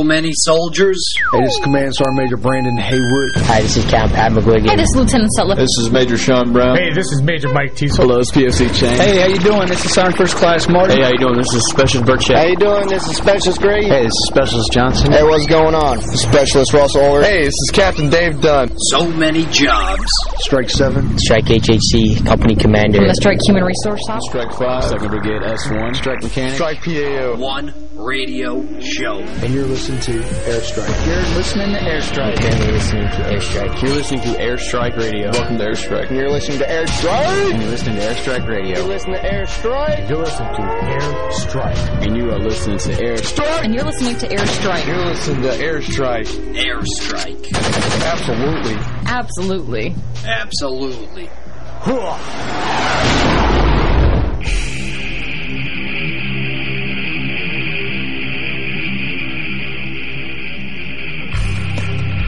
So many soldiers. Hey, this is Command Sergeant Major Brandon Haywood. Hi, this is Captain Pat McGuigan. Hey, this is Lieutenant Sutliff. This is Major Sean Brown. Hey, this is Major Mike Teasel. Hello, it's POC Chang. Hey, how you doing? This is Sergeant First Class Martin. Hey, how you doing? This is Specialist Bert How you doing? This is Specialist Greg. Hey, this is Specialist Johnson. Hey, what's going on? Specialist Russell Ulrich. Hey, this is Captain Dave Dunn. So many jobs. Strike 7. Strike HHC, Company Commander. From the Strike Human Resource Office. Strike 5. Second Brigade S1. Strike Mechanic. Strike PAO. One radio show. And you're listening to Airstrike. You're listening to Airstrike. And you're listening to Airstrike. You're listening to Airstrike Radio. Welcome to Airstrike. And you're listening to Airstrike. And you're listening to Airstrike Radio. You're listening to Airstrike. You're listening to Airstrike. And you are listening to Airstrike. And you're listening to Airstrike. You're listening to Airstrike. Airstrike. Absolutely. Absolutely. Absolutely.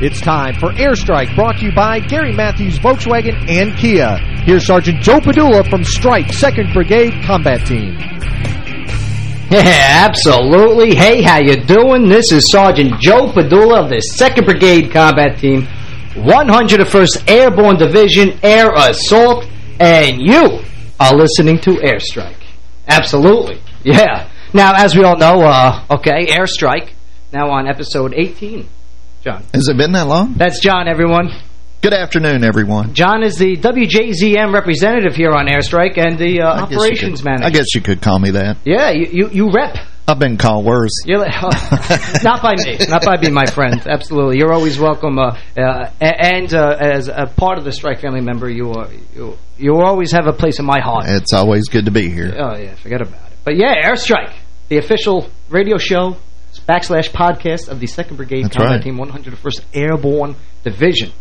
It's time for Airstrike, brought to you by Gary Matthews Volkswagen and Kia. Here's Sergeant Joe Padula from Strike 2nd Brigade Combat Team. Yeah, absolutely. Hey, how you doing? This is Sergeant Joe Padula of the 2nd Brigade Combat Team, 101st Airborne Division Air Assault, and you are listening to Airstrike. Absolutely. Yeah. Now, as we all know, uh, okay, Airstrike, now on episode 18. John. Has it been that long? That's John, everyone. Good afternoon, everyone. John is the WJZM representative here on Airstrike and the uh, operations could, manager. I guess you could call me that. Yeah, you, you, you rep. I've been called worse. You're like, oh, not by me. Not by me, my friend. Absolutely. You're always welcome. Uh, uh, and uh, as a part of the Strike family member, you, are, you, you always have a place in my heart. It's always good to be here. Oh, yeah. Forget about it. But yeah, Airstrike, the official radio show backslash podcast of the 2nd Brigade That's Combat right. Team 101st Airborne Division.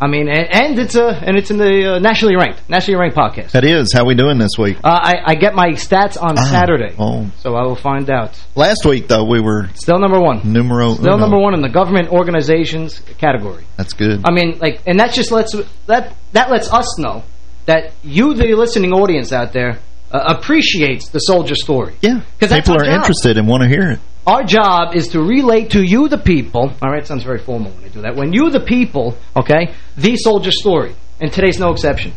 I mean, and, and it's a and it's in the uh, nationally ranked nationally ranked podcast. That is. How we doing this week? Uh, I, I get my stats on Ah, Saturday, oh. so I will find out. Last week, though, we were Still number one. numero Still uno. number one in the government organizations category. That's good. I mean, like, and that just lets that that lets us know that you, the listening audience out there, uh, appreciates the soldier story. yeah. 'Cause that's People are job. interested and want to hear it. Our job is to relate to you, the people. All right, sounds very formal when I do that. When you, the people, okay, the soldier story. And today's no exception.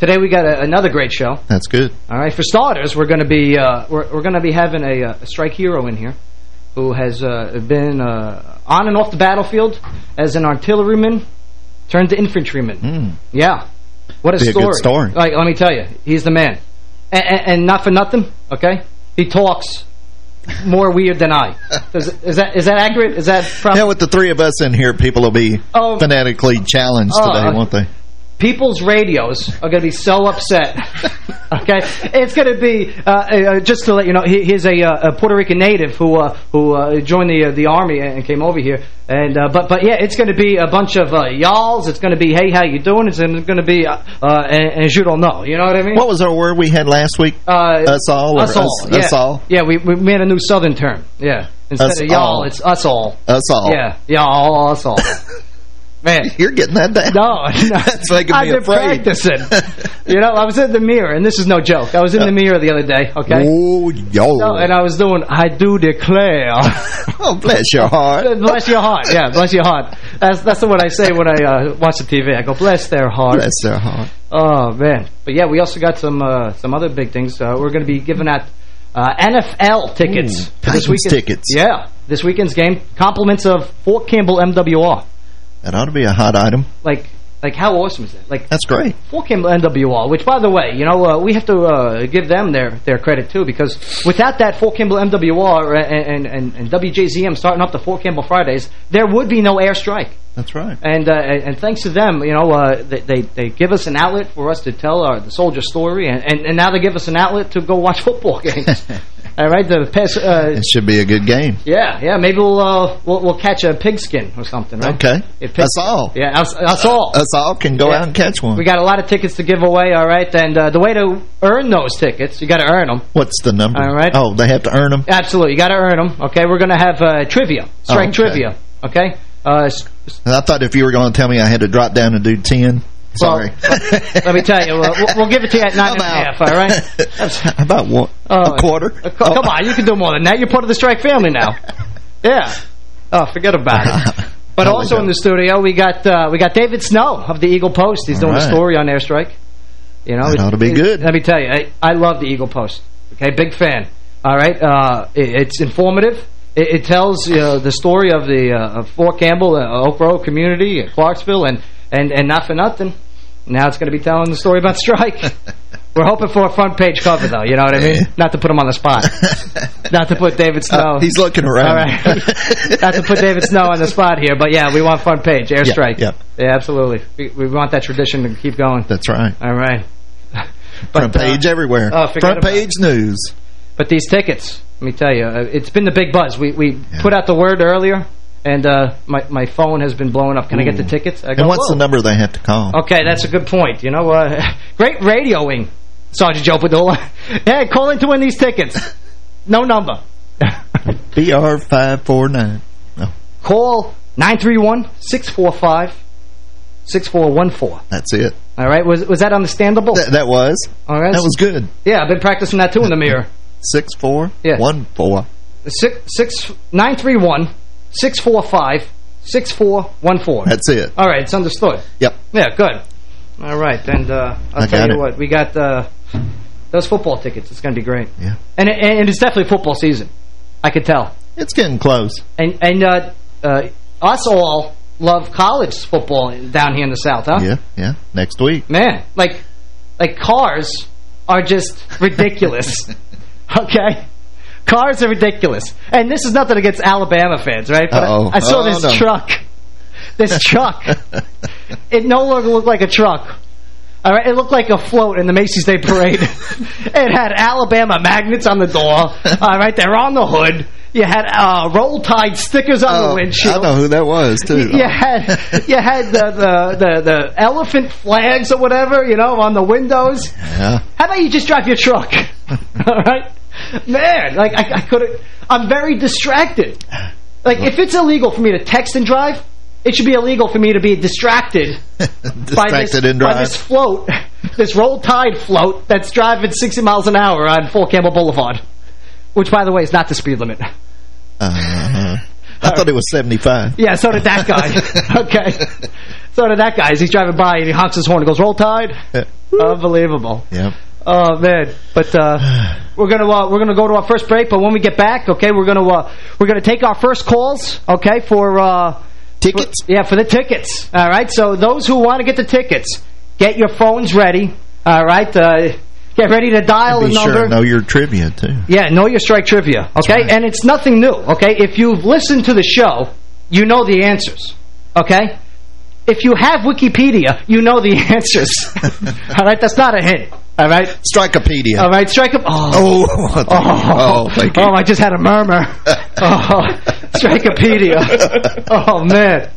Today we got a, another great show. That's good. All right, for starters, we're going to be uh, we're, we're going to be having a, uh, a strike hero in here who has uh, been uh, on and off the battlefield as an artilleryman turned to infantryman. Mm. Yeah, what a Be a story! good story. Like, let me tell you, he's the man, and, and, and not for nothing. Okay, he talks more weird than I. Is, is that is that accurate? Is that? Yeah, with the three of us in here, people will be Oh. phonetically challenged Oh, today, won't they? People's radios are going to be so upset. okay, it's going to be uh, uh, just to let you know. He, he's a, uh, a Puerto Rican native who uh, who uh, joined the uh, the army and came over here. And uh, but but yeah, it's going to be a bunch of uh, y'alls. It's going to be hey, how you doing? It's going to be uh, uh, and, and you don't know. You know what I mean? What was our word we had last week? Uh, us all? Us all. Us, yeah. us all? Yeah, we, we made a new Southern term. Yeah. Instead Us of y'all, all. it's us all. Us all. Yeah, y'all, us all. Man. You're getting that down. No, no. That's making I've me been afraid. practicing. you know, I was in the mirror, and this is no joke. I was in the mirror the other day, okay? Oh, yo. No, and I was doing, I do declare. oh, bless your heart. bless your heart. Yeah, bless your heart. That's that's what I say when I uh, watch the TV. I go, bless their heart. Bless their heart. Oh, man. But yeah, we also got some uh, some other big things. Uh, we're going to be giving out uh, NFL tickets Ooh, for this weekend. tickets. Yeah, this weekend's game. Compliments of Fort Campbell MWR. That ought to be a hot item. Like, like how awesome is that? Like, That's great. Fort Campbell MWR, which, by the way, you know, uh, we have to uh, give them their, their credit, too, because without that Fort Campbell MWR and, and, and, and WJZM starting up the Fort Campbell Fridays, there would be no airstrike. That's right. And uh, and thanks to them, you know, uh, they, they they give us an outlet for us to tell our the soldier story, and, and and now they give us an outlet to go watch football games. All right, the past, uh, It should be a good game. yeah, yeah, maybe we'll uh, we'll, we'll catch a pigskin or something, right? Okay. That's all. Yeah, us, us all. Us all can go Yeah. out and catch one. We got a lot of tickets to give away, all right? And uh, the way to earn those tickets, you got to earn them. What's the number? All right. Oh, they have to earn them? Absolutely, you got to earn them. Okay, we're going to have uh, trivia, strike Oh, okay. trivia. Okay. Uh, I thought if you were going to tell me I had to drop down and do 10. Sorry. let me tell you, uh, we'll, we'll give it to you at nine and a half. All right. That's- about one? Oh, a quarter? uh, co- Come on, you can do more than that. You're part of the strike family now. Yeah. Oh, forget about it. But also in the studio, we got uh, we got David Snow of the Eagle Post. He's All doing a story on Airstrike. You know, That ought to be good. Let me tell you, I, I love the Eagle Post. Okay, big fan. All right, uh, it, it's informative. It, it tells uh, the story of the uh, of Fort Campbell, uh, Oak Grove community, uh, Clarksville, and and and not for nothing. Now it's going to be telling the story about strike. We're hoping for a front page cover, though. You know what I mean? Not to put him on the spot. Not to put David Snow. Uh, he's looking around. All right. Not to put David Snow on the spot here, but yeah, we want front page, airstrike. Yeah, yeah, absolutely. We, we want that tradition to keep going. That's right. All right. Front page uh, everywhere. oh, Front page news. But these tickets, let me tell you, uh, it's been the big buzz. We we put out the word earlier, and uh, my my phone has been blowing up. Can I get the tickets? I go, And what's "Whoa." the number they have to call? Okay, that's a good point. You know, uh, great radioing, Sergeant Joe Padula. hey, call in to win these tickets. No number. BR five four nine. No, Call 931-645-6414. that's it. All right, was was that understandable? That, that was. All right. That was good. Yeah, I've been practicing that too in the mirror. Six four Yeah. one four. Six six nine three one six four five six four one four. That's it. All right, it's understood. Yep. Yeah, good. All right, and uh, I'll I tell you it. what, we got uh, those football tickets. It's going to be great. Yeah. And, it, and it's definitely football season. I could tell. It's getting close. And and uh, uh, us all love college football down here in the South, huh? Yeah, yeah. Next week. Man, like like cars are just ridiculous. okay? Cars are ridiculous. And this is nothing against Alabama fans, right? But I- Uh-oh. I, saw Oh, this no. truck. This truck. it no longer looked like a truck. All right, it looked like a float in the Macy's Day Parade. it had Alabama magnets on the door. All right, they're on the hood. You had uh, Roll Tide stickers on the Oh, windshield. I know who that was, too. You had you had the, the the the elephant flags or whatever, you know, on the windows. Yeah. How about you just drive your truck? All right, man. Like I, I could. I'm very distracted. Like if it's illegal for me to text and drive, it should be illegal for me to be distracted, by this Distracted and by this float, this roll tide float that's driving 60 miles an hour on Fort Campbell Boulevard, which by the way is not the speed limit. Uh-huh. I thought it was 75. Yeah, so did that guy. okay. So did that guy. As he's driving by and he honks his horn and goes, roll tide. Unbelievable. Yep. Oh man, but uh, we're gonna uh, we're gonna go to our first break. But when we get back, okay, we're gonna uh, we're gonna take our first calls, okay, for uh, tickets. yeah, for the tickets. All right. So those who want to get the tickets, get your phones ready. All right. Get ready to dial the sure number. to know your trivia, too. Yeah, know your strike trivia, okay? And it's nothing new, okay? If you've listened to the show, you know the answers, okay? If you have Wikipedia, you know the answers. all right, that's not a hint, all right? Strikeopedia. All right, strike up. Oh, Oh, thank oh, you. oh, I just had a murmur. oh, Strikeopedia. oh, man.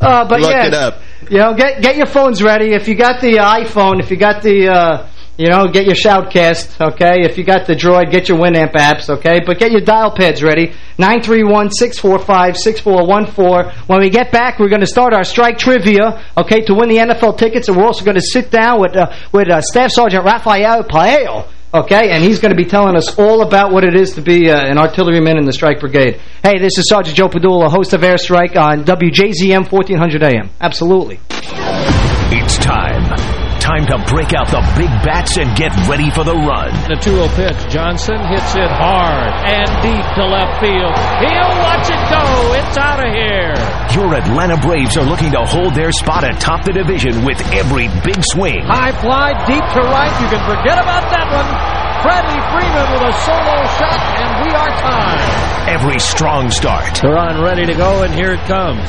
Uh, but Look yeah, it up. you know, get get your phones ready. If you got the iPhone, if you got the, uh, you know, get your Shoutcast, okay? If you got the Droid, get your Winamp apps, okay? But get your dial pads ready. 931-645-6414. When we get back, we're going to start our strike trivia, okay, to win the NFL tickets. And we're also going to sit down with uh, with uh, Staff Sergeant Rafael Pelayo, okay? And he's going to be telling us all about what it is to be uh, an artilleryman in the Strike Brigade. Hey, this is Sergeant Joe Padula, host of Airstrike on WJZM 1400 AM. Absolutely. It's time. Time to break out the big bats and get ready for the run. The 2-0 pitch. Johnson hits it hard and deep to left field. He'll watch it go. It's out of here. Your Atlanta Braves are looking to hold their spot atop the division with every big swing. High fly deep to right. You can forget about that one. Freddie Freeman with a solo shot, and we are tied. Every strong start. They're on ready to go, and here it comes.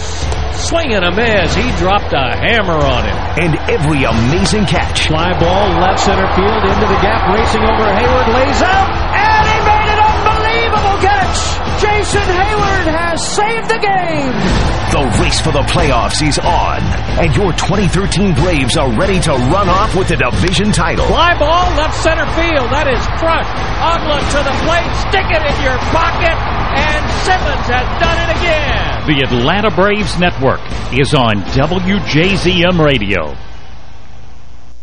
Swing and a miss. He dropped a hammer on him. And every amazing catch. Fly ball left center field into the gap, racing over Heyward, lays up, unbelievable catch. Jason Heyward has saved the game. The race for the playoffs is on, and your 2013 Braves are ready to run off with the division title. Fly ball left center field. That is crushed. Oglin to the plate. Stick it in your pocket. And Simmons has done it again. The Atlanta Braves Network is on WJZM Radio.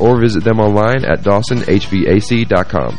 or visit them online at dawsonhvac.com.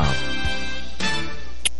Wow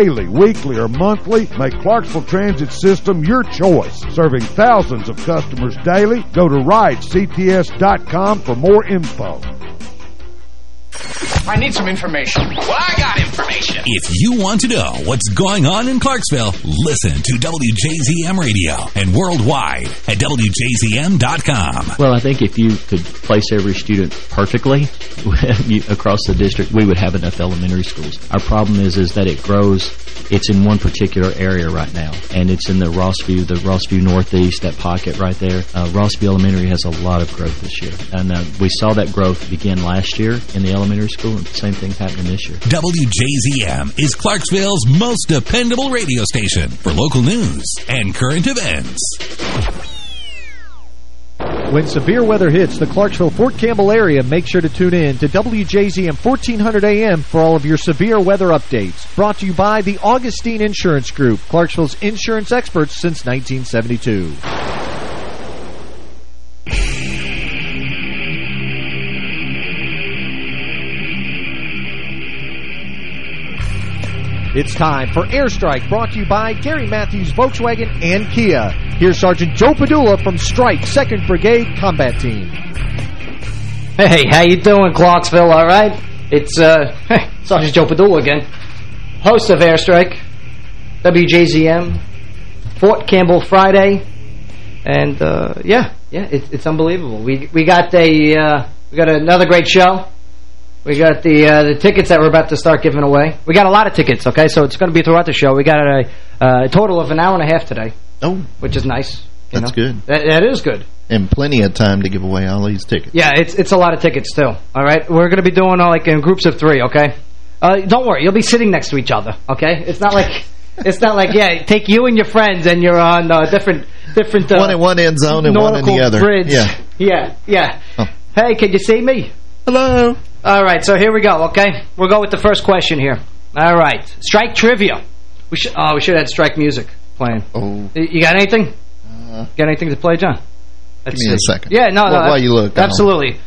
Daily, weekly, or monthly, make Clarksville Transit System your choice. Serving thousands of customers daily, go to ridects.com for more info. I need some information. Well, I got information. If you want to know what's going on in Clarksville, listen to WJZM Radio and worldwide at WJZM.com. Well, I think if you could place every student perfectly across the district, we would have enough elementary schools. Our problem is is that it grows. It's in one particular area right now, and it's in the Rossview, the Rossview Northeast, that pocket right there. Uh, Rossview Elementary has a lot of growth this year, and uh, we saw that growth begin last year in the elementary school, and the same thing happening this year. WJZM is Clarksville's most dependable radio station for local news and current events. When severe weather hits the Clarksville-Fort Campbell area, make sure to tune in to WJZM 1400 AM for all of your severe weather updates. Brought to you by the Augustine Insurance Group, Clarksville's insurance experts since 1972. It's time for Airstrike, brought to you by Gary Matthews Volkswagen and Kia. Here's Sergeant Joe Padula from Strike 2nd Brigade Combat Team. Hey, how you doing, Clarksville, all right? It's uh, Sergeant Joe Padula again, host of Airstrike, WJZM, Fort Campbell Friday, and uh, yeah, yeah, it, it's unbelievable. We we got a uh, we got another great show. We got the uh, the tickets that we're about to start giving away. We got a lot of tickets, okay? So it's going to be throughout the show. We got a, uh, a total of an hour and a half today. Oh. Which is nice. That's know? good. That, that is good. And plenty of time to give away all these tickets. Yeah, it's it's a lot of tickets, too. All right? We're going to be doing uh, like in groups of three, okay? Uh, don't worry. You'll be sitting next to each other, okay? It's not like... It's not like, yeah, take you and your friends and you're on uh, different... different uh, one in one end zone and one in the other. Grids. Yeah. Yeah, yeah. Oh. Hey, can you see me? Hello. All right, so here we go, okay? We'll go with the first question here. All right. Strike trivia. We should oh, we should have strike music playing. Oh. You got anything? Uh, got anything to play, John? Let's give me see. a second. Yeah, no, no. While you look. Absolutely.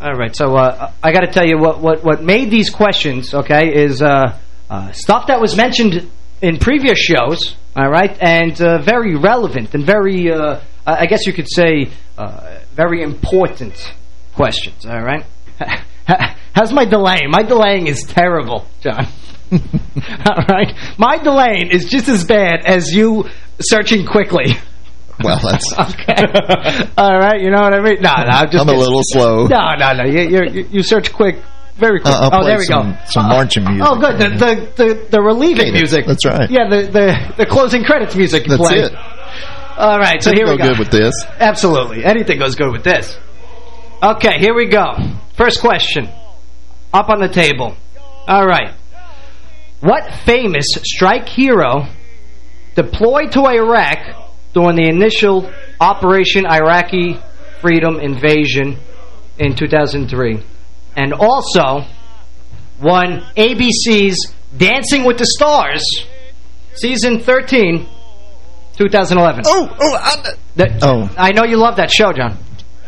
All right, so uh, I got to tell you what, what, what made these questions, okay, is uh, uh, stuff that was mentioned in previous shows, all right, and uh, very relevant and very, uh, I guess you could say, uh, very important questions, all right? How's my delaying? My delaying is terrible, John. all right? My delaying is just as bad as you searching quickly. Well, that's... okay. All right, you know what I mean? No, no, I'm just... I'm a little slow. No, no, no. You, you, you search quick, very quick. Uh, oh, there we some, go. Some marching music. Oh, good. The, the, the, the relieving music. That's right. Yeah, the, the, the closing credits music you That's play. it. All right, so Didn't here we go go. good with this. Absolutely. Anything goes good with this. Okay, here we go. First question. Up on the table. All right. What famous strike hero deployed to Iraq during the initial Operation Iraqi Freedom Invasion in 2003? And also won ABC's Dancing with the Stars, Season 13, 2011. Oh, oh, I, That, Oh. I know you love that show, John.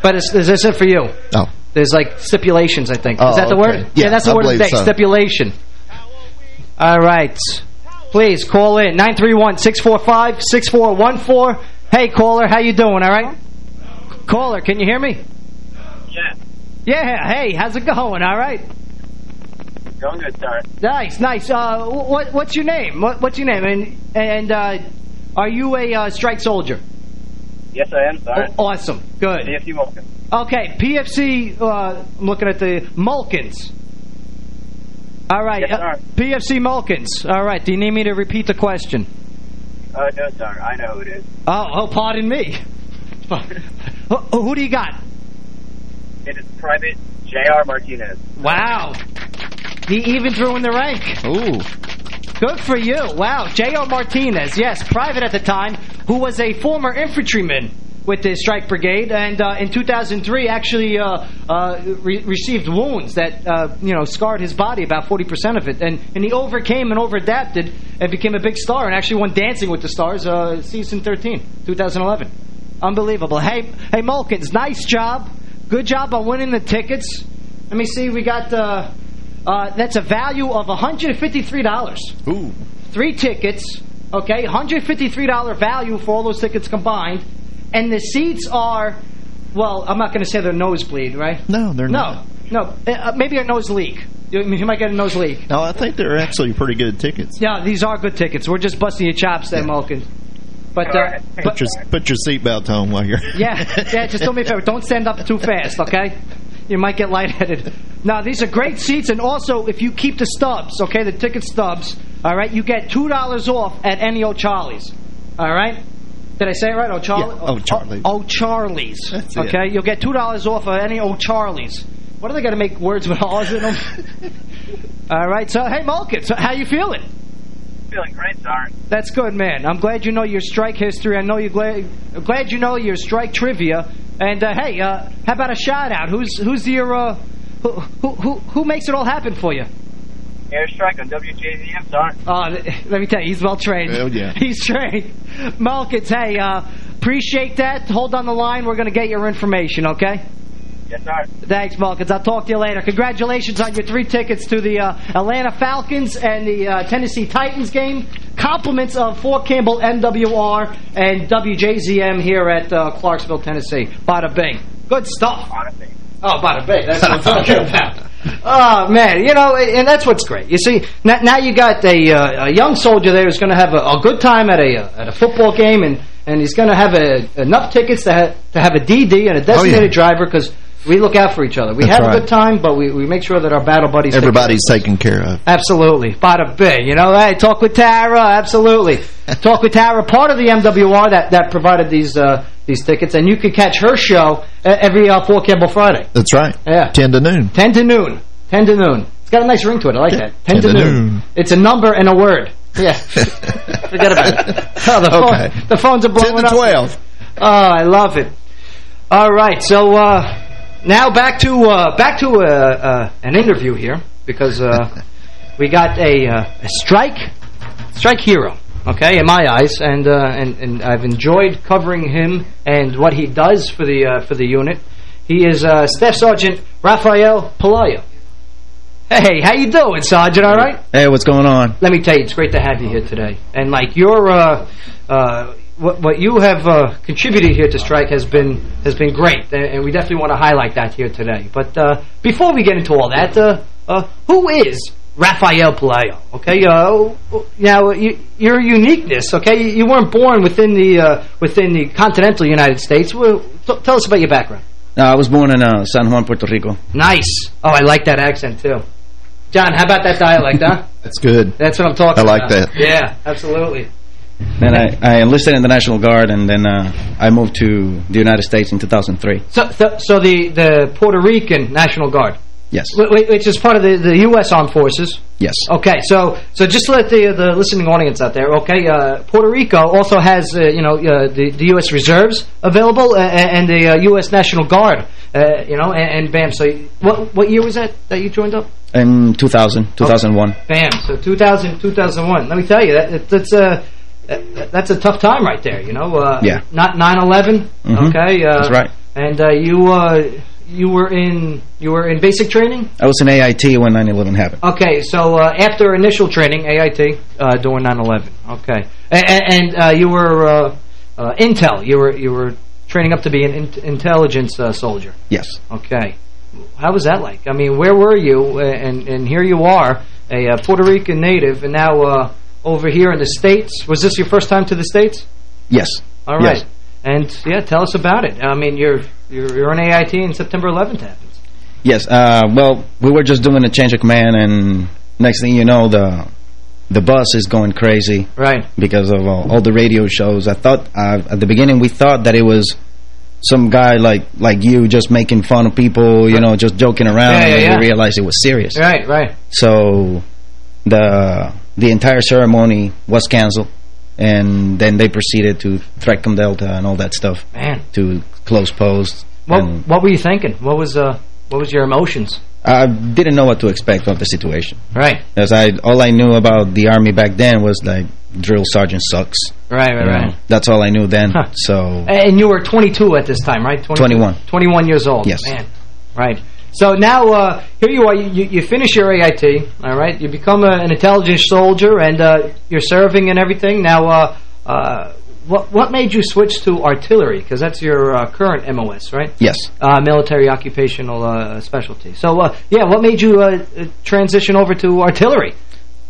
But is, is this it for you? Oh. There's like stipulations, I think. Oh, is that the okay. word? Yeah, that's the I word of the day. so. Stipulation. All right. Please call in 931-645-6414. Hey caller, how you doing? All right. Caller, can you hear me? Yeah. Yeah. Hey, how's it going? All right. Going good, sir. Nice, nice. Uh, what what's your name? What, what's your name? And and uh, are you a uh, strike soldier? Yes, I am, sir. Oh, awesome. Good. CFU Malkin. Okay, PFC, uh, I'm looking at the Mulkins. All right, Yes, uh, PFC Mulkins. All right, do you need me to repeat the question? Uh, no, sir. I know who it is. Oh, oh pardon me. who, who do you got? It is Private J.R. Martinez. Wow. He even threw in the rank. Ooh. Good for you. Wow. J.R. Martinez, yes, private at the time, who was a former infantryman with the Strike Brigade, and uh, in 2003 actually uh, uh, re received wounds that, uh, you know, scarred his body, about 40% of it. And, and he overcame and over-adapted and became a big star and actually won Dancing with the Stars uh, season 13, 2011. Unbelievable. Hey, hey, Mulkins, nice job. Good job on winning the tickets. Let me see, we got... Uh, uh, that's a value of $153. Ooh. Three tickets, okay? $153 value for all those tickets combined. And the seats are, well, I'm not going to say they're nosebleed, right? No, they're no, not. No, uh, maybe a nose leak. You, you might get a nose leak. No, I think they're actually pretty good tickets. Yeah, these are good tickets. We're just busting your chops there, Malkin. But, uh, Put your, put your seatbelt on while you're... yeah, yeah, just do me a favor. Don't stand up too fast, okay? You might get lightheaded. Now, these are great seats, and also, if you keep the stubs, okay, the ticket stubs, all right, you get $2 off at any O'Charley's, all right? Did I say it right? O'Charley? Yeah, oh, O'Charley's. O'Charley's, That's it. okay? You'll get $2 off at any O'Charley's. What are they going to make words with R's in them? all right, so, hey, Malkin, so how you feeling? Feeling great, sir. That's good, man. I'm glad you know your strike history. I know you're glad, glad you know your strike trivia. And uh, hey, uh, how about a shout out? Who's who's your uh, who, who who who makes it all happen for you? Airstrike on WJZM, sir. Oh, let me tell you, he's well trained. Hell yeah. He's trained. Malkins, hey, uh, appreciate that. Hold on the line. We're going to get your information, okay? Yes, Yes, sir. Thanks, Mulkins. I'll talk to you later. Congratulations on your three tickets to the uh, Atlanta Falcons and the uh, Tennessee Titans game. Compliments of Fort Campbell MWR and WJZM here at uh, Clarksville, Tennessee. Bada bing. Good stuff. Bada bing. Oh, bada bing. That's what I'm talking about. Oh, man. You know, and that's what's great. You see, now, now you got a, uh, a young soldier there who's going to have a, a, good time at a uh, at a football game, and, and he's going to have a, enough tickets to, ha to have a DD and a designated oh, yeah. driver because we look out for each other. We That's have right. a good time, but we, we make sure that our battle buddies... Everybody's taken care of. Absolutely. Bada bing. You know, hey, talk with Tara. Absolutely. talk with Tara, part of the MWR that, that provided these uh, these tickets. And you can catch her show every uh, Campbell Friday. That's right. Yeah. 10 to noon. 10 to noon. 10 to noon. It's got a nice ring to it. I like that. 10, 10 to, to noon. noon. It's a number and a word. Yeah. Forget about it. Oh, the, Okay. phone, the phones are blowing 10 to up. 12. Oh, I love it. All right, so uh, now back to uh, back to uh, uh, an interview here because uh, we got a, uh, a strike strike hero. Okay, in my eyes, and uh, and and I've enjoyed covering him and what he does for the uh, for the unit. He is uh, Staff Sergeant Rafael Pelayo. Hey, how you doing, Sergeant? All right? Hey, what's going on? Let me tell you, it's great to have you here today. And like your uh, uh, what what you have uh, contributed here to Strike has been has been great, and, and we definitely want to highlight that here today. But uh, before we get into all that, uh, uh, who is Rafael Pelayo? Okay, uh, now you, your uniqueness. Okay, you, you weren't born within the uh, within the continental United States. Well, t tell us about your background. Uh, I was born in uh, San Juan, Puerto Rico. Nice. Oh, I like that accent too. John, how about that dialect, huh? That's good. That's what I'm talking about. I like about. that. Yeah, absolutely. Then I, I enlisted in the National Guard, and then uh, I moved to the United States in 2003. So, so, so the the Puerto Rican National Guard, Yes. wh- wh- which is part of the, the U.S. Armed Forces. Yes. Okay, so so just to let the the listening audience out there, okay, uh, Puerto Rico also has uh, you know uh, the the U.S. Reserves available uh, and the uh, U.S. National Guard, uh, you know, and, and bam. So what what year was that that you joined up? In 2000, 2001. Bam. So 2000 2001. Let me tell you that that's a that- that's a tough time right there. You know. Uh, Yeah. Not 9/11. Mhm. Okay. Uh, That's right. And uh, you uh, you were in you were in basic training. I was in AIT when 9-11 happened. Okay, so uh, after initial training, AIT, uh, during 9/11. Okay, and, and uh, you were uh, uh, intel. You were you were training up to be an in intelligence uh, soldier. Yes. Okay, how was that like? I mean, where were you? And and here you are, a uh, Puerto Rican native, and now uh, over here in the states. Was this your first time to the states? Yes. All right. Yes. And yeah, tell us about it. I mean, you're you're you're on AIT, and September 11th happens. Yes. Uh, well, we were just doing a change of command, and next thing you know, the the bus is going crazy. Right. Because of all, all the radio shows. I thought, uh, at the beginning, we thought that it was some guy like like you just making fun of people, you know, just joking around, Yeah, and yeah, then yeah. we realized it was serious. Right, right. So the the entire ceremony was canceled, and then they proceeded to THREATCON Delta and all that stuff. Man. To close posts. What what were you thinking? What was uh what was your emotions? I didn't know what to expect of the situation. Right. As I all I knew about the army back then was like drill sergeant sucks. Right, right, You know, right. That's all I knew then. So And you were 22 at this time, right? 22? 21. 21 years old. Yes. Man. Right. So now, uh, here you are. You, you finish your AIT, all right? You become a, an intelligence soldier, and uh, you're serving and everything. Now, uh, uh, what what made you switch to artillery? Because that's your uh, current MOS, right? yes. Uh, military occupational uh, specialty. So, uh, yeah, what made you transition over to artillery?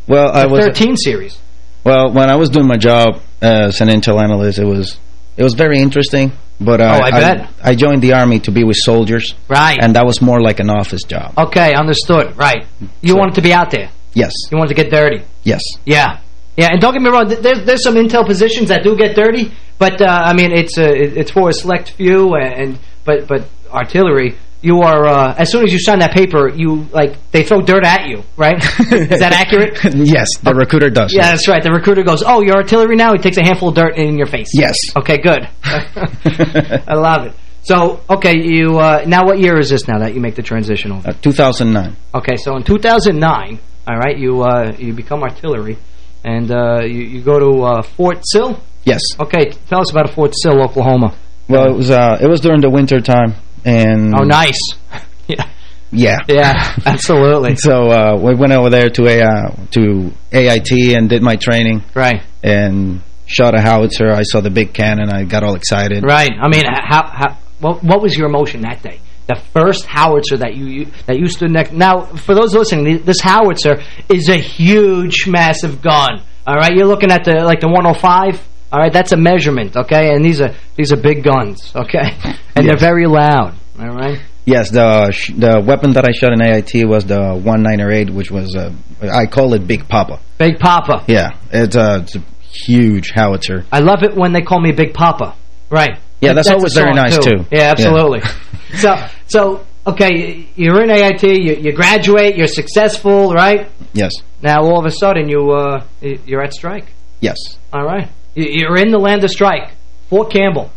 Well, I was 13 series. Well, when I was doing my job as an intel analyst, it was it was very interesting. But uh, Oh, I bet. I, joined the army to be with soldiers, Right. and that was more like an office job. Okay, understood. Right. You So- wanted to be out there. Yes, You wanted to get dirty. yes. Yeah. Yeah, and don't get me wrong, there's there's some intel positions that do get dirty, but uh, I mean it's uh, it- it's for a select few and but but artillery you are uh, as soon as you sign that paper you like they throw dirt at you, right? Is that accurate? yes, the recruiter does. Yeah, that's right. The recruiter goes, "Oh, you're artillery now." He takes a handful of dirt in your face. Yes. Okay, good. I love it. So, okay, you uh, now what year is this now that you make the transition over? Uh, 2009. Okay, so in 2009, all right, you uh, you become artillery, and uh, you, you go to uh, Fort Sill. Yes. Okay, tell us about Fort Sill, Oklahoma. Well, it was uh, it was during the winter time, And Oh, nice. yeah. Yeah. Yeah, absolutely. so uh, we went over there to a to AIT and did my training. Right. And shot a howitzer. I saw the big cannon. I got all excited. Right. I mean, how, how what, what was your emotion that day? The first howitzer that you, you that you stood next. Now, for those listening, this howitzer is a huge, massive gun. All right, you're looking at the like the 105. All right, that's a measurement. Okay, and these are these are big guns. Okay, and they're very loud. All right. Yes, the the weapon that I shot in AIT was the 198, which was uh, I call it Big Papa. Big Papa. Yeah, it's a, it's a huge howitzer. I love it when they call me Big Papa. Right. Yeah, that's, always very nice too. too. Yeah, absolutely. Yeah. so, so okay, you're in AIT, you, you graduate, you're successful, right? Yes. Now all of a sudden you uh, you're at strike. Yes. All right. You're in the land of strike, Fort Campbell,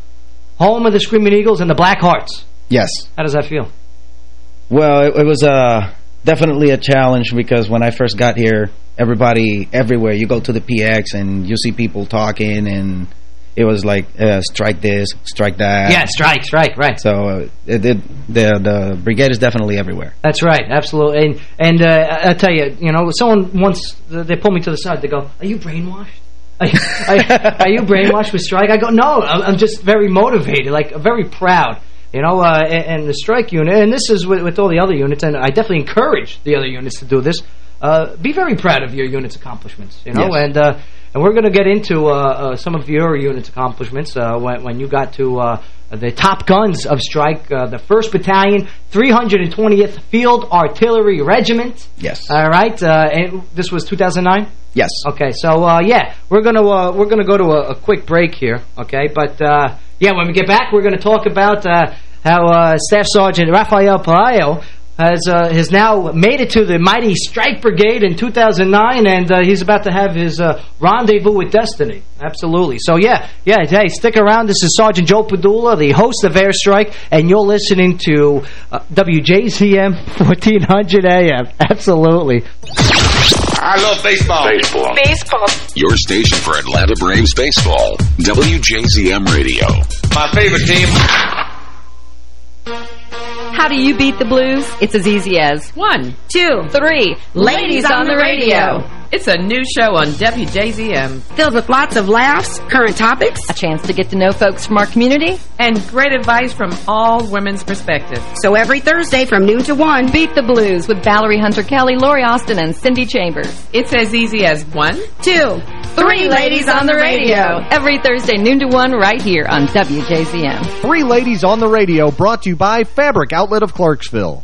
home of the Screaming Eagles and the Black Hearts. Yes. How does that feel? Well, it, it was uh, definitely a challenge because when I first got here, everybody, everywhere, you go to the PX and you see people talking and it was like uh, strike this, strike that. Yeah, strike, strike, right. So uh, it, it, the the brigade is definitely everywhere. That's right, absolutely. And and uh, I tell you, you know, someone once they pull me to the side. They go, "Are you brainwashed? Are you, are, you brainwashed with strike?" I go, "No, I'm just very motivated, like very proud." You know, uh, and, and, the strike unit, and this is with, with all the other units, and I definitely encourage the other units to do this. Uh, be very proud of your unit's accomplishments, you know, yes. and uh, and we're going to get into uh, uh, some of your unit's accomplishments uh, when, when you got to uh, the top guns of strike, uh, the 1st Battalion, 320th Field Artillery Regiment. Yes. All right. Uh, and this was 2009? Yes. Okay. So, uh, yeah, we're going to uh, we're going to go to a, a, quick break here, okay? But, uh, yeah, when we get back, we're going to talk about uh, how uh, Staff Sergeant Rafael Pelayo has uh, has now made it to the mighty Strike Brigade in 2009, and uh, he's about to have his uh, rendezvous with destiny. Absolutely. So, yeah, yeah, hey, stick around. This is Sergeant Joe Padula, the host of Airstrike, and you're listening to uh, WJZM 1400 AM. Absolutely. I love baseball. Baseball. Baseball. Your station for Atlanta Braves baseball. WJZM Radio. My favorite team. How do you beat the blues? It's as easy as one, two, three. Ladies, Ladies on, on, the radio. radio. It's a new show on WJZM. Filled with lots of laughs, current topics, a chance to get to know folks from our community, and great advice from all women's perspectives. So every Thursday from noon to 1, Beat the Blues with Valerie Hunter-Kelly, Lori Austin, and Cindy Chambers. It's as easy as one, two, three ladies on the radio. Every Thursday, noon to 1, right here on WJZM. Three Ladies on the Radio, brought to you by Fabric Outlet of Clarksville.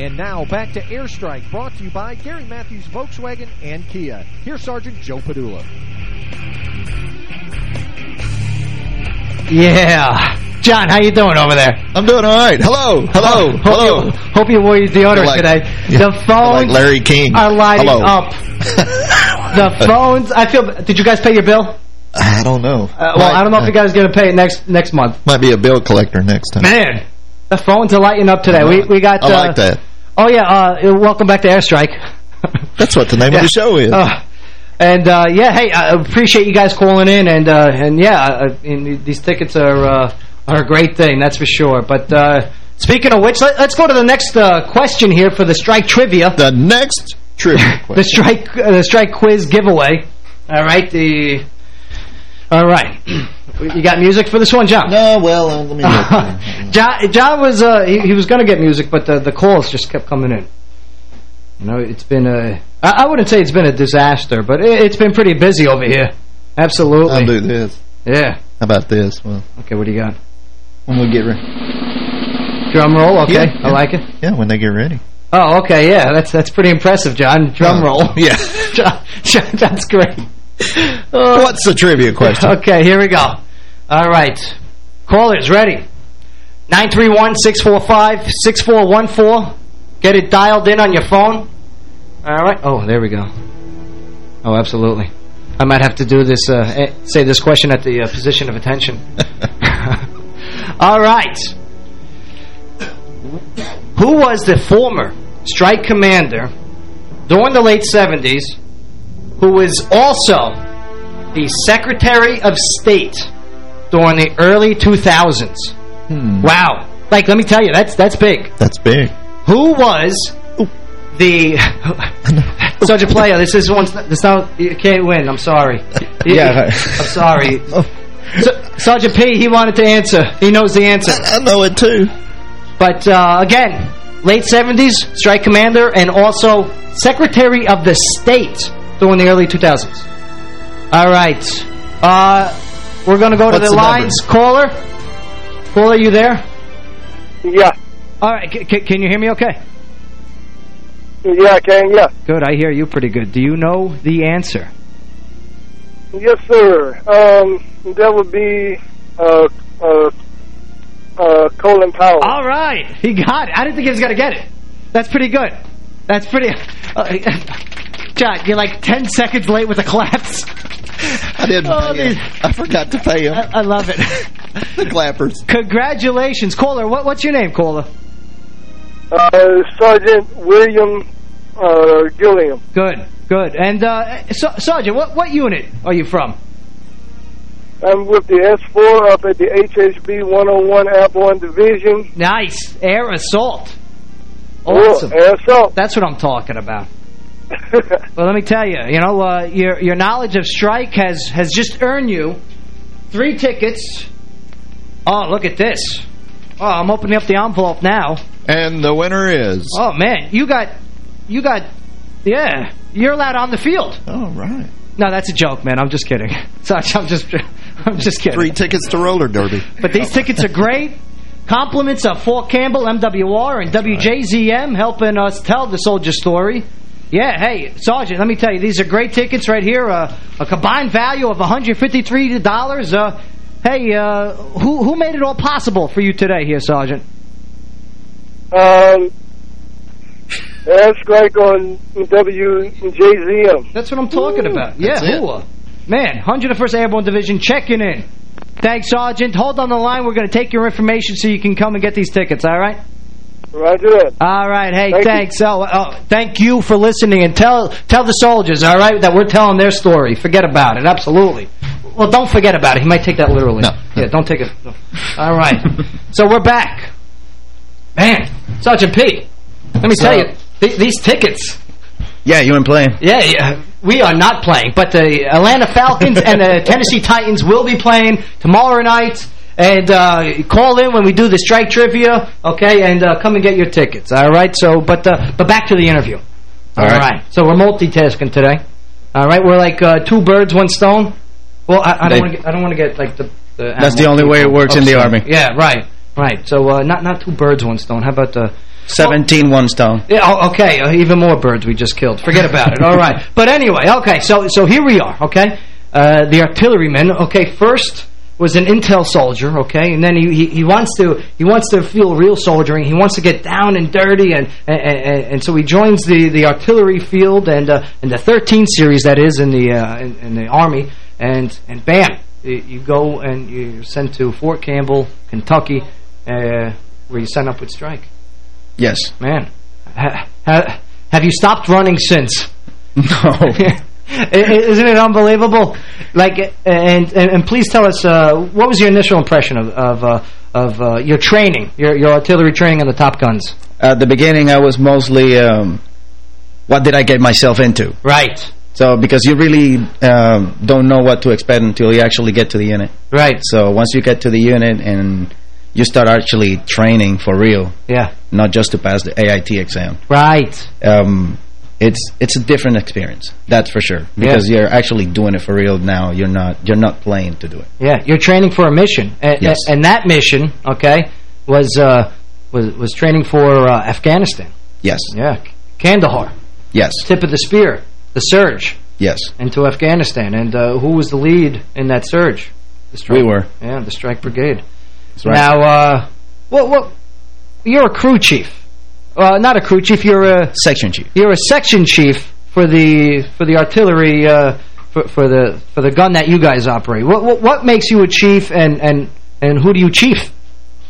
And now back to Airstrike, brought to you by Gary Matthews Volkswagen and Kia. Here's Sergeant Joe Padula. Yeah. John, how you doing over there? I'm doing all right. Hello. Hello. Hope Hello. You, hope you wore your deodorant Like- today. the phones like Larry King. are lighting Hello. up. the phones, I feel, did you guys pay your bill? I don't know. Uh, well, I don't know if you guys are going to pay it next next month. Might be a bill collector next time. Man, the phones are lighting up today. We we got. I uh, like that. Oh yeah, uh, welcome back to Airstrike. That's what the name of the show is. Uh, and uh, yeah, hey, I appreciate you guys calling in, and uh, and yeah, uh, and these tickets are uh, are a great thing, that's for sure. But uh, speaking of which, let, us go to the next uh, question here for the strike trivia. The next trivia the strike uh, the strike quiz giveaway. All right, the all right. You got music for this one, John? No, well, uh, let me. John, John was uh, he, he was going to get music, but the the calls just kept coming in. You know, it's been a I, I wouldn't say it's been a disaster, but it, it's been pretty busy over here. Absolutely. I'll do this. Yeah. How about this? Well, Okay, what do you got? when we get ready. Drum roll. Okay, Yeah, I like it. Yeah, when they get ready. Oh, okay, yeah, that's that's pretty impressive, John. Drum Oh, roll. yeah. John, John, that's great. Oh. What's the trivia question? Okay, here we go. All right. Callers, ready. 931-645-6414. Get it dialed in on your phone. All right. Oh, there we go. Oh, absolutely. I might have to do this, uh, eh, say this question at the uh, position of attention. All right. Who was the former strike commander during the late 70s who was also the Secretary of State during the early 2000s? Hmm. Wow. Like, let me tell you, that's that's big. That's big. Who was the... Sergeant Player, this is one... This not, you can't win. I'm sorry. Yeah. I'm sorry. So, Sergeant P, he wanted to answer. He knows the answer. I know it too. But uh, again, late 70s, strike commander, and also Secretary of the State during the early 2000s. All right. Uh, we're going to go to the, the lines. Caller? Caller, you there? Yeah. All right. C can you hear me okay? Yeah, I can, yeah. Good. I hear you pretty good. Do you know the answer? Yes, sir. Um, that would be, uh, uh, uh, Colin Powell. All right. He got it. I didn't think he was going to get it. That's pretty good. That's pretty... Uh, John, you're like 10 seconds late with the claps. I didn't Oh, pay him. these- I forgot to pay him. I, I love it. the clappers. Congratulations. Caller, what, what's your name, Caller? Uh, Sergeant William, uh, Gilliam. Good, good. And, uh, Ser- Sergeant, what, what unit are you from? I'm with the S4 up at the HHB 101 Airborne Division. Nice. Air assault. Oh, Awesome. air assault. That's what I'm talking about. Well, let me tell you, you know, uh, your your knowledge of strike has has just earned you three tickets. Oh, look at this. Oh, I'm opening up the envelope now. And the winner is... Oh man, you got you got yeah, you're allowed on the field. Oh, right. No, that's a joke, man. I'm just kidding. Sorry, I'm just I'm just kidding. Three tickets to roller derby. But these tickets are great. Compliments of Fort Campbell, MWR, and WJZM helping us tell the soldier story. Yeah, hey, Sergeant, let me tell you, these are great tickets right here. Uh, a combined value of $153. Uh, hey, uh, who who made it all possible for you today here, Sergeant? Um, air strike on WJZM. That's what I'm talking about. Yeah, That's who, Man, 101st Airborne Division checking in. Thanks, Sergeant. Hold on the line. We're going to take your information so you can come and get these tickets, all right? Roger that. All right. Hey, Thank you. thanks. Oh, oh, thank you for listening. And tell tell the soldiers, all right, that we're telling their story. Forget about it. Absolutely. Well, don't forget about it. He might take that literally. No. Yeah, don't take it. All right. so we're back. Man, Sergeant P, let me So- tell you, th these tickets... Yeah, you ain't playing. Yeah, yeah, we are not playing, but the Atlanta Falcons and the Tennessee Titans will be playing tomorrow night. And uh, call in when we do the strike trivia, okay? And uh, come and get your tickets, all right? So, but uh, but back to the interview. All right. So we're multitasking today. All right, we're like uh, two birds, one stone. Well, I, I don't want to. I don't want to get like the. the That's the only way it works in the. Army. Yeah, right, right. So uh, not not two birds, one stone. How about the 17 one stone. yeah, oh, okay, uh, even more birds we just killed. Forget about it. All right. But anyway, okay, so so here we are, okay? Uh, the artilleryman, okay, first was an intel soldier, okay? And then he, he he wants to he wants to feel real soldiering. He wants to get down and dirty and and, and, and so he joins the the artillery field and uh, in the 13 series that is in the uh, in, in the army and and bam, you, you go and you're sent to Fort Campbell, Kentucky, uh, where you sign up with strike. Yes. Man, ha, ha, have you stopped running since? No. Isn't it unbelievable? Like, and and, and please tell us uh, what was your initial impression of of uh, of uh, your training, your your artillery training on the Top Guns? At the beginning, I was mostly, um, what did I get myself into? Right. So, because you really um, don't know what to expect until you actually get to the unit. Right. So, once you get to the unit and you start actually training for real, Yeah. not just to pass the AIT exam, Right. um, it's it's a different experience. That's for sure. Because you're actually doing it for real now. You're not you're not playing to do it. Yeah, you're training for a mission, and, Yes. and that mission, okay, was uh, was was training for uh, Afghanistan. Yes. Yeah, Kandahar. Yes. Tip of the spear, the surge. Yes. into Afghanistan. And uh, who was the lead in that surge? The strike, We were. Yeah, the Strike Brigade. That's right. Now, uh, what, what, you're a crew chief. Uh, not a crew chief, you're a... Section chief. You're a section chief for the for the artillery, uh, for, for the for the gun that you guys operate. What, what, what makes you a chief and, and, and who do you chief?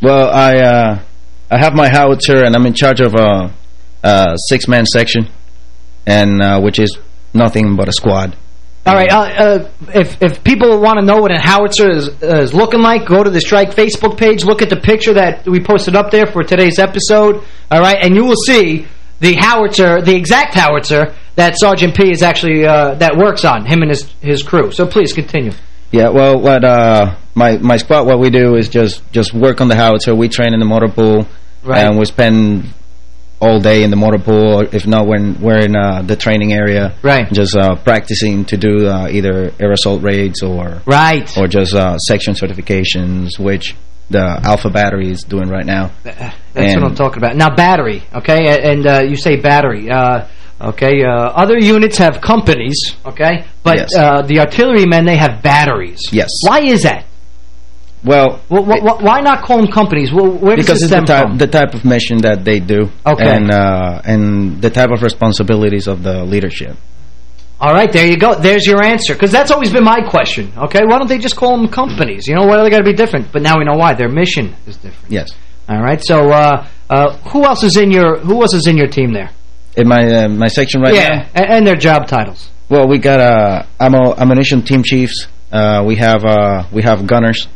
Well, I uh, I have my howitzer, and I'm in charge of a, a six-man section, and uh, which is nothing but a squad. All right. Uh, uh, if if people want to know what a howitzer is, is looking like, go to the Strike Facebook page. Look at the picture that we posted up there for today's episode. All right, and you will see the howitzer, the exact howitzer that Sergeant P is actually uh, that works on him and his his crew. So please continue. Yeah, well, what uh, my my squad, what we do is just just work on the howitzer. We train in the motor pool, Right. and we spend all day in the motor pool. Or if not, when we're in uh, the training area, right? Just uh, practicing to do uh, either air assault raids or right, or just uh, section certifications, which the Alpha Battery is doing right now. That's And- what I'm talking about. Now, battery, okay? And uh, you say battery. Uh, okay, uh, other units have companies, okay? But Yes. uh, the artillerymen, they have batteries. Yes. Why is that? Well, Wh- wh- wh- why not call them companies? Wh- Where does because it's the type from? the type of mission that they do, Okay. and uh, and the type of responsibilities of the leadership. All right, there you go. There's your answer. Because that's always been my question, okay? Why don't they just call them companies? You know, why do they got to be different? But now we know why. Their mission is different. Yes. All right, so uh, uh, who else is in your who else is in your team there? In my uh, my section right yeah, now. a- and their job titles. Well, we got uh, ammo ammunition team chiefs, Uh, we have uh, we have gunners.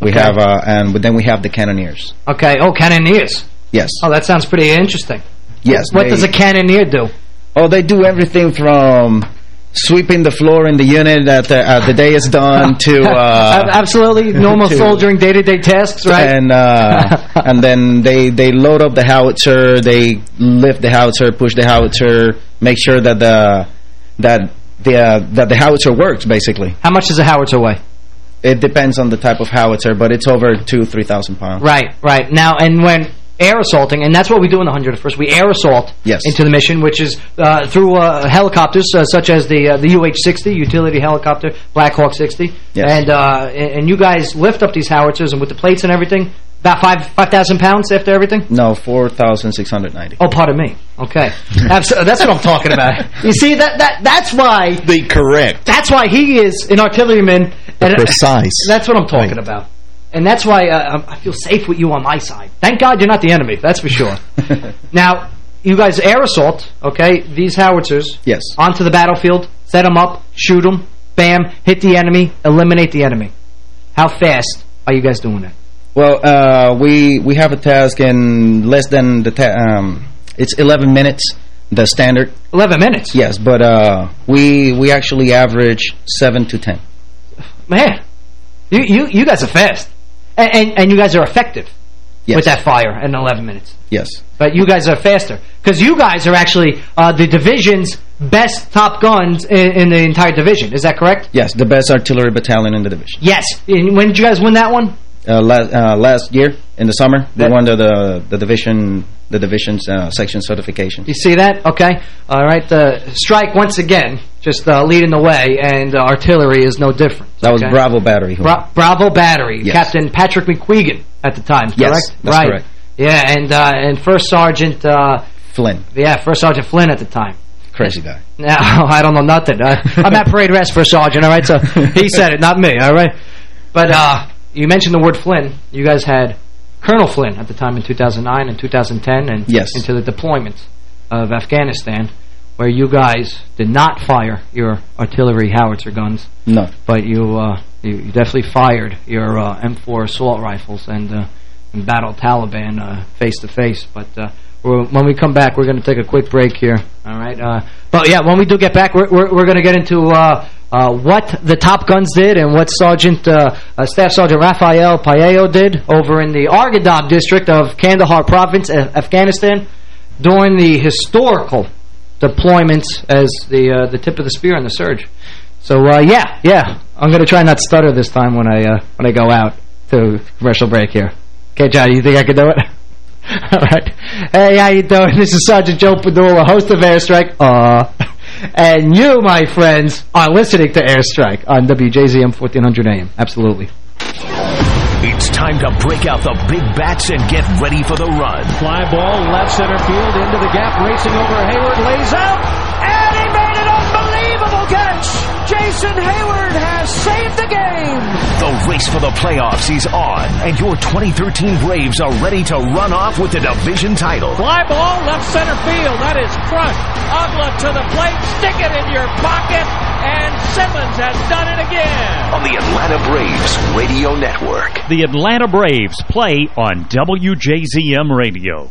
We Okay. have uh, and but then we have the cannoneers. Okay. Oh, cannoneers. Yes. Oh, that sounds pretty interesting. Yes. What they- does a cannoneer do? Oh, they do everything from sweeping the floor in the unit at the, uh, the day is done to uh, Absolutely normal to- soldiering day-to-day tasks, right? and uh, and then they they load up the howitzer, they lift the howitzer, push the howitzer, make sure that the that the uh, that the howitzer works basically. How much does a howitzer weigh? It depends on the type of howitzer, but it's over two three thousand pounds. Right, right. Now, and when air assaulting, and that's what we do in the 101st, we air assault Yes. into the mission, which is uh, through uh, helicopters uh, such as the uh, the UH-60, utility helicopter, Black Hawk 60. Yes. And, uh, and and you guys lift up these howitzers, and with the plates and everything, about five 5,000 pounds after everything? No, four thousand six hundred ninety. Oh, pardon me. Okay. that's, that's what I'm talking about. You see, that that that's why... Be correct. That's why he is an artilleryman. and- Precise. That's what I'm talking about. And that's why uh, I feel safe with you on my side. Thank God you're not the enemy, that's for sure. now, you guys air assault, okay, these howitzers. Yes. Onto the battlefield, set them up, shoot them, bam, hit the enemy, eliminate the enemy. How fast are you guys doing that? Well, uh, we we have a task in less than the ta um, it's eleven minutes. The standard. 11 minutes? Yes, but uh, we we actually average seven to ten. Man, you you, you guys are fast. And, and, and you guys are effective Yes. with that fire in 11 minutes. Yes. But you guys are faster. Because you guys are actually uh, the division's best top guns in, in the entire division. Is that correct? Yes, the best artillery battalion in the division. Yes. And when did you guys win that one? Uh, last uh, last year in the summer, we won the the, the division the division's uh, section certification. You see that? Okay. All right. The strike once again, just uh, leading the way, and uh, artillery is no different. That was okay? Bravo Battery. Bra Bravo Battery, Yes. Captain Patrick McQuegan at the time, correct? Yes, that's right. correct. Yeah, and uh, and First Sergeant, uh, Flynn, yeah, First Sergeant Flynn at the time. crazy guy. No, I don't know nothing. I, I'm at parade rest for Sergeant, all right? So he said it, not me, all right? But uh, you mentioned the word Flynn. You guys had Colonel Flynn at the time in 2009 and 2010 and Yes. into the deployment of Afghanistan where you guys did not fire your artillery howitzer guns, No. but you uh, you, you definitely fired your uh, M4 assault rifles and, uh, and battled Taliban uh, face to face. But uh, we're, when we come back, we're going to take a quick break here. All right. Uh, but yeah, when we do get back, we're we're, we're going to get into uh, what the Top Guns did and what Sergeant uh, uh, Staff Sergeant Rafael Pelayo did over in the Arghandab district of Kandahar Province, Afghanistan, during the historical deployments as the uh, the tip of the spear in the surge. So uh, yeah, yeah, I'm gonna try not to stutter this time when I when I go out to commercial break here. Okay, Johnny, you think I can do it? All right. Hey, how you doing? This is Sergeant Joe Padula, host of Airstrike. Uh, and you, my friends, are listening to Airstrike on WJZM 1400 AM. Absolutely. It's time to break out the big bats and get ready for the run. Fly ball left center field into the gap, racing over Heyward, lays out, and he made an unbelievable catch. Jason Heyward has saved the game. The race for the playoffs is on, and your 2013 Braves are ready to run off with the division title. Fly ball left center field. That is crushed. Uggla to the plate. Stick it in your pocket. And Simmons has done it again. On the Atlanta Braves Radio Network. The Atlanta Braves play on WJZM Radio.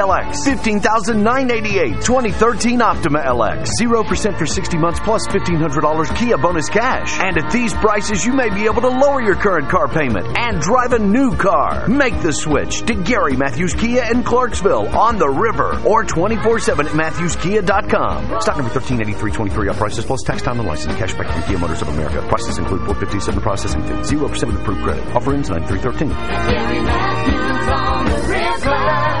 LX, $15,988. 2013 Optima LX, 0% for 60 months plus $1,500 Kia bonus cash. And at these prices, you may be able to lower your current car payment and drive a new car. Make the switch to Gary Matthews Kia in Clarksville on the river or 24-7 at MatthewsKia.com. Stock number 138323 on prices plus tax time and license. cash back from Kia Motors of America. Prices include 457 processing fee. 0% with approved credit. Offer ends 9313.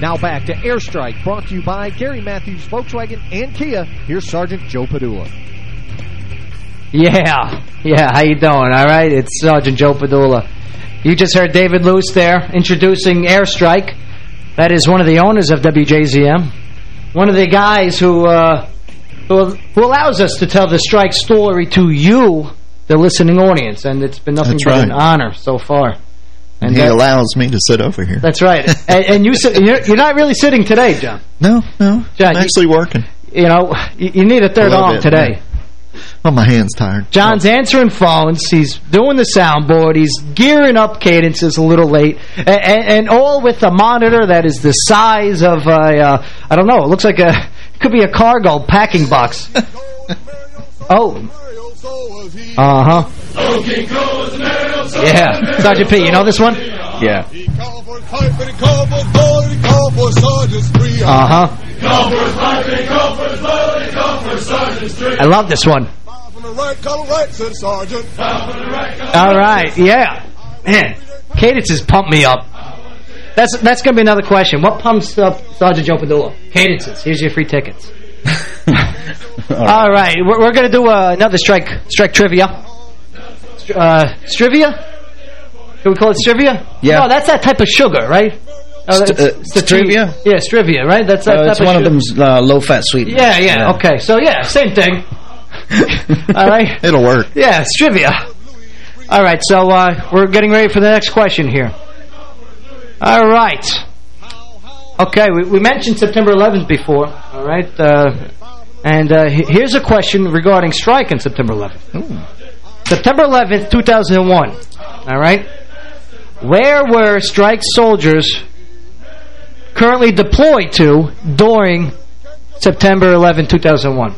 Now back to Airstrike, brought to you by Gary Matthews, Volkswagen, and Kia. Here's Sergeant Joe Padula. Yeah, yeah, how you doing? All right, it's Sergeant Joe Padula. You just heard David Luce there introducing Airstrike. That is one of the owners of WJZM. One of the guys who, uh, who, who allows us to tell the strike story to you, the listening audience, and it's been nothing That's but right. an honor so far. And he that- allows me to sit over here. That's right. and, and you sit, you're, you're not really sitting today, John. No, no. John, I'm actually working. You know, you, you need a third A arm bit, today. yeah. Oh, my hand's tired. John's answering phones. He's doing the soundboard. He's gearing up cadences a little late. And, and, and all with a monitor that is the size of a, uh, I don't know, it looks like a, it could be a cargo packing box. oh. Uh-huh. Yeah. Sergeant P, you know this one? Yeah. Uh-huh. I love this one. All right, yeah. Man, cadences pump me up. That's that's going to be another question. What pumps up Sergeant Joe Padula? Cadences. Here's your free tickets. All right, we're, we're going to do uh, another strike strike trivia. Str- Uh, strivia? Can we call it strivia? Yeah. No, that's that type of sugar, right? Oh, St- that's- uh, it's the Strivia? Yeah, strivia, right? That's that Uh, type it's of one of sugar. them uh, low-fat sweeteners. Yeah, yeah, okay. So, yeah, same thing. All right? It'll work. Yeah, it's trivia. All right, so uh, we're getting ready for the next question here. All right. Okay, we, we mentioned September 11th before, all right? Uh, and uh, here's a question regarding strike on September 11th. September 11th, 2001, all right? Where were strike soldiers currently deployed to during September 11, 2001?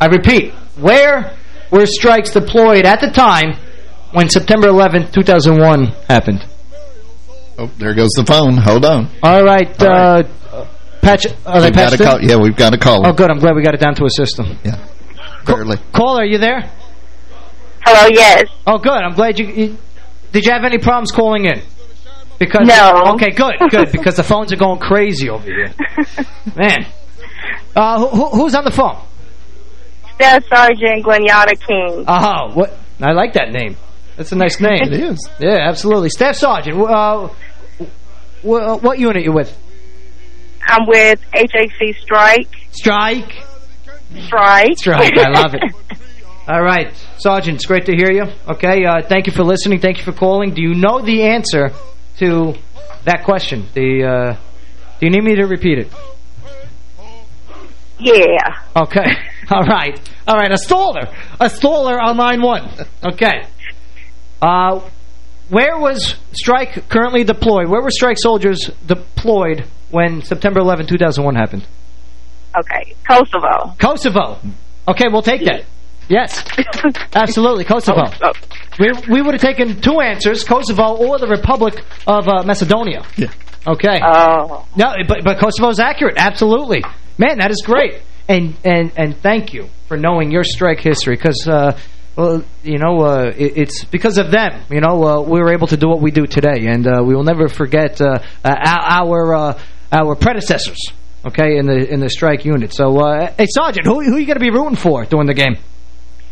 I repeat, where were strikes deployed at the time when September 11, 2001 happened? Oh, there goes the phone. Hold on. All right, uh, patch. Are they We've got patched a call. Yeah, we've got a call. Oh, good. I'm glad we got it down to a system. Yeah. Barely. Caller, are you there? Hello, yes. Oh, good. I'm glad you, you... Did you have any problems calling in? Because No. Okay, good, good. Because the phones are going crazy over here. Man. Uh, who, who- who's on the phone? Staff Sergeant Glenyatta King. Oh, what? I like that name. That's a nice name. It is. Yeah, absolutely. Staff Sergeant, uh, wh- what unit you with? I'm with HAC Strike. Strike. Strike. Strike. I love it. All right, Sergeant, it's great to hear you. Okay, uh, thank you for listening. Thank you for calling. Do you know the answer to that question? The uh, Do you need me to repeat it? Yeah. Okay. All right. All right, a staller. A staller on line one. Okay. Uh, where was strike currently deployed? Where were strike soldiers deployed when September 11, 2001 happened? Okay. Kosovo. Kosovo. Okay, we'll take that. Yes. Absolutely, Kosovo. Oh, we, we would have taken two answers, Kosovo or the Republic of uh, Macedonia. Yeah. Okay. Oh. No, but but Kosovo is accurate. Absolutely. Man, that is great. And and and thank you for knowing your strike history because uh, well, you know, uh, it, it's because of them. You know, uh, we were able to do what we do today, and uh, we will never forget uh, our uh, our predecessors. Okay, in the in the strike unit. So, uh, hey, Sergeant, who who are you going to be rooting for during the game?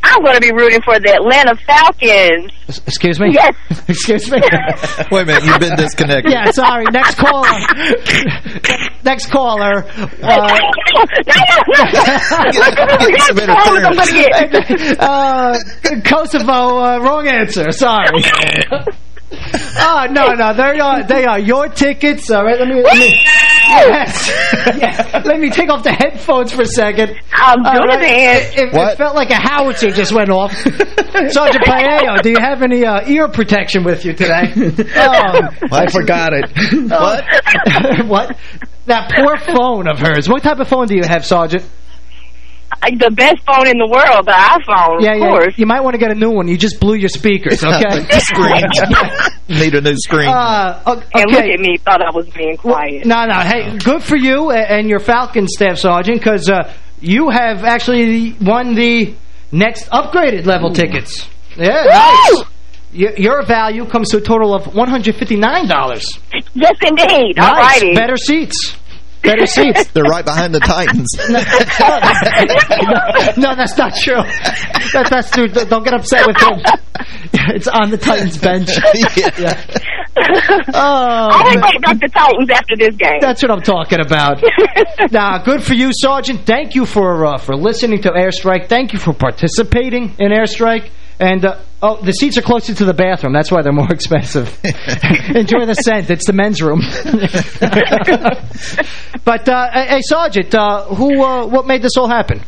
I'm going to be rooting for the Atlanta Falcons. Excuse me? Yes. Excuse me? Wait a minute, you've been disconnected. yeah, sorry. Next caller. Next caller. Uh, uh, Kosovo, uh, wrong answer. Sorry. oh no no they are they are your tickets all right let me let me yes, yes. let me take off the headphones for a second. I'm uh, All doing it, it, it felt like a howitzer just went off. Sergeant Pelayo do you have any uh, ear protection with you today? Oh I forgot it. Uh, what? What? That poor phone of hers. What type of phone do you have Sergeant the best phone in the world, the iPhone, yeah, of yeah. course. You might want to get a new one. You just blew your speakers, okay? screen. Need a new screen. Uh, okay. And look at me, thought I was being quiet. No, no. Hey, good for you and your Falcon Staff Sergeant, because uh, you have actually won the next upgraded level tickets. Yeah, nice. Your, your value comes to a total of $159. Yes, indeed. All righty. Better seats. Better seats. They're right behind the Titans. no, that's not true. That, that's true. Don't get upset with him. It's on the Titans bench. Yeah. Oh, I ain't going back to Titans after this game. That's what I'm talking about. now, good for you, Sergeant. Thank you for uh, for listening to Airstrike. Thank you for participating in Airstrike. And, uh, oh, the seats are closer to the bathroom. That's why they're more expensive. Enjoy the scent. It's the men's room. but, uh, hey, Sergeant, uh, who, uh, what made this all happen?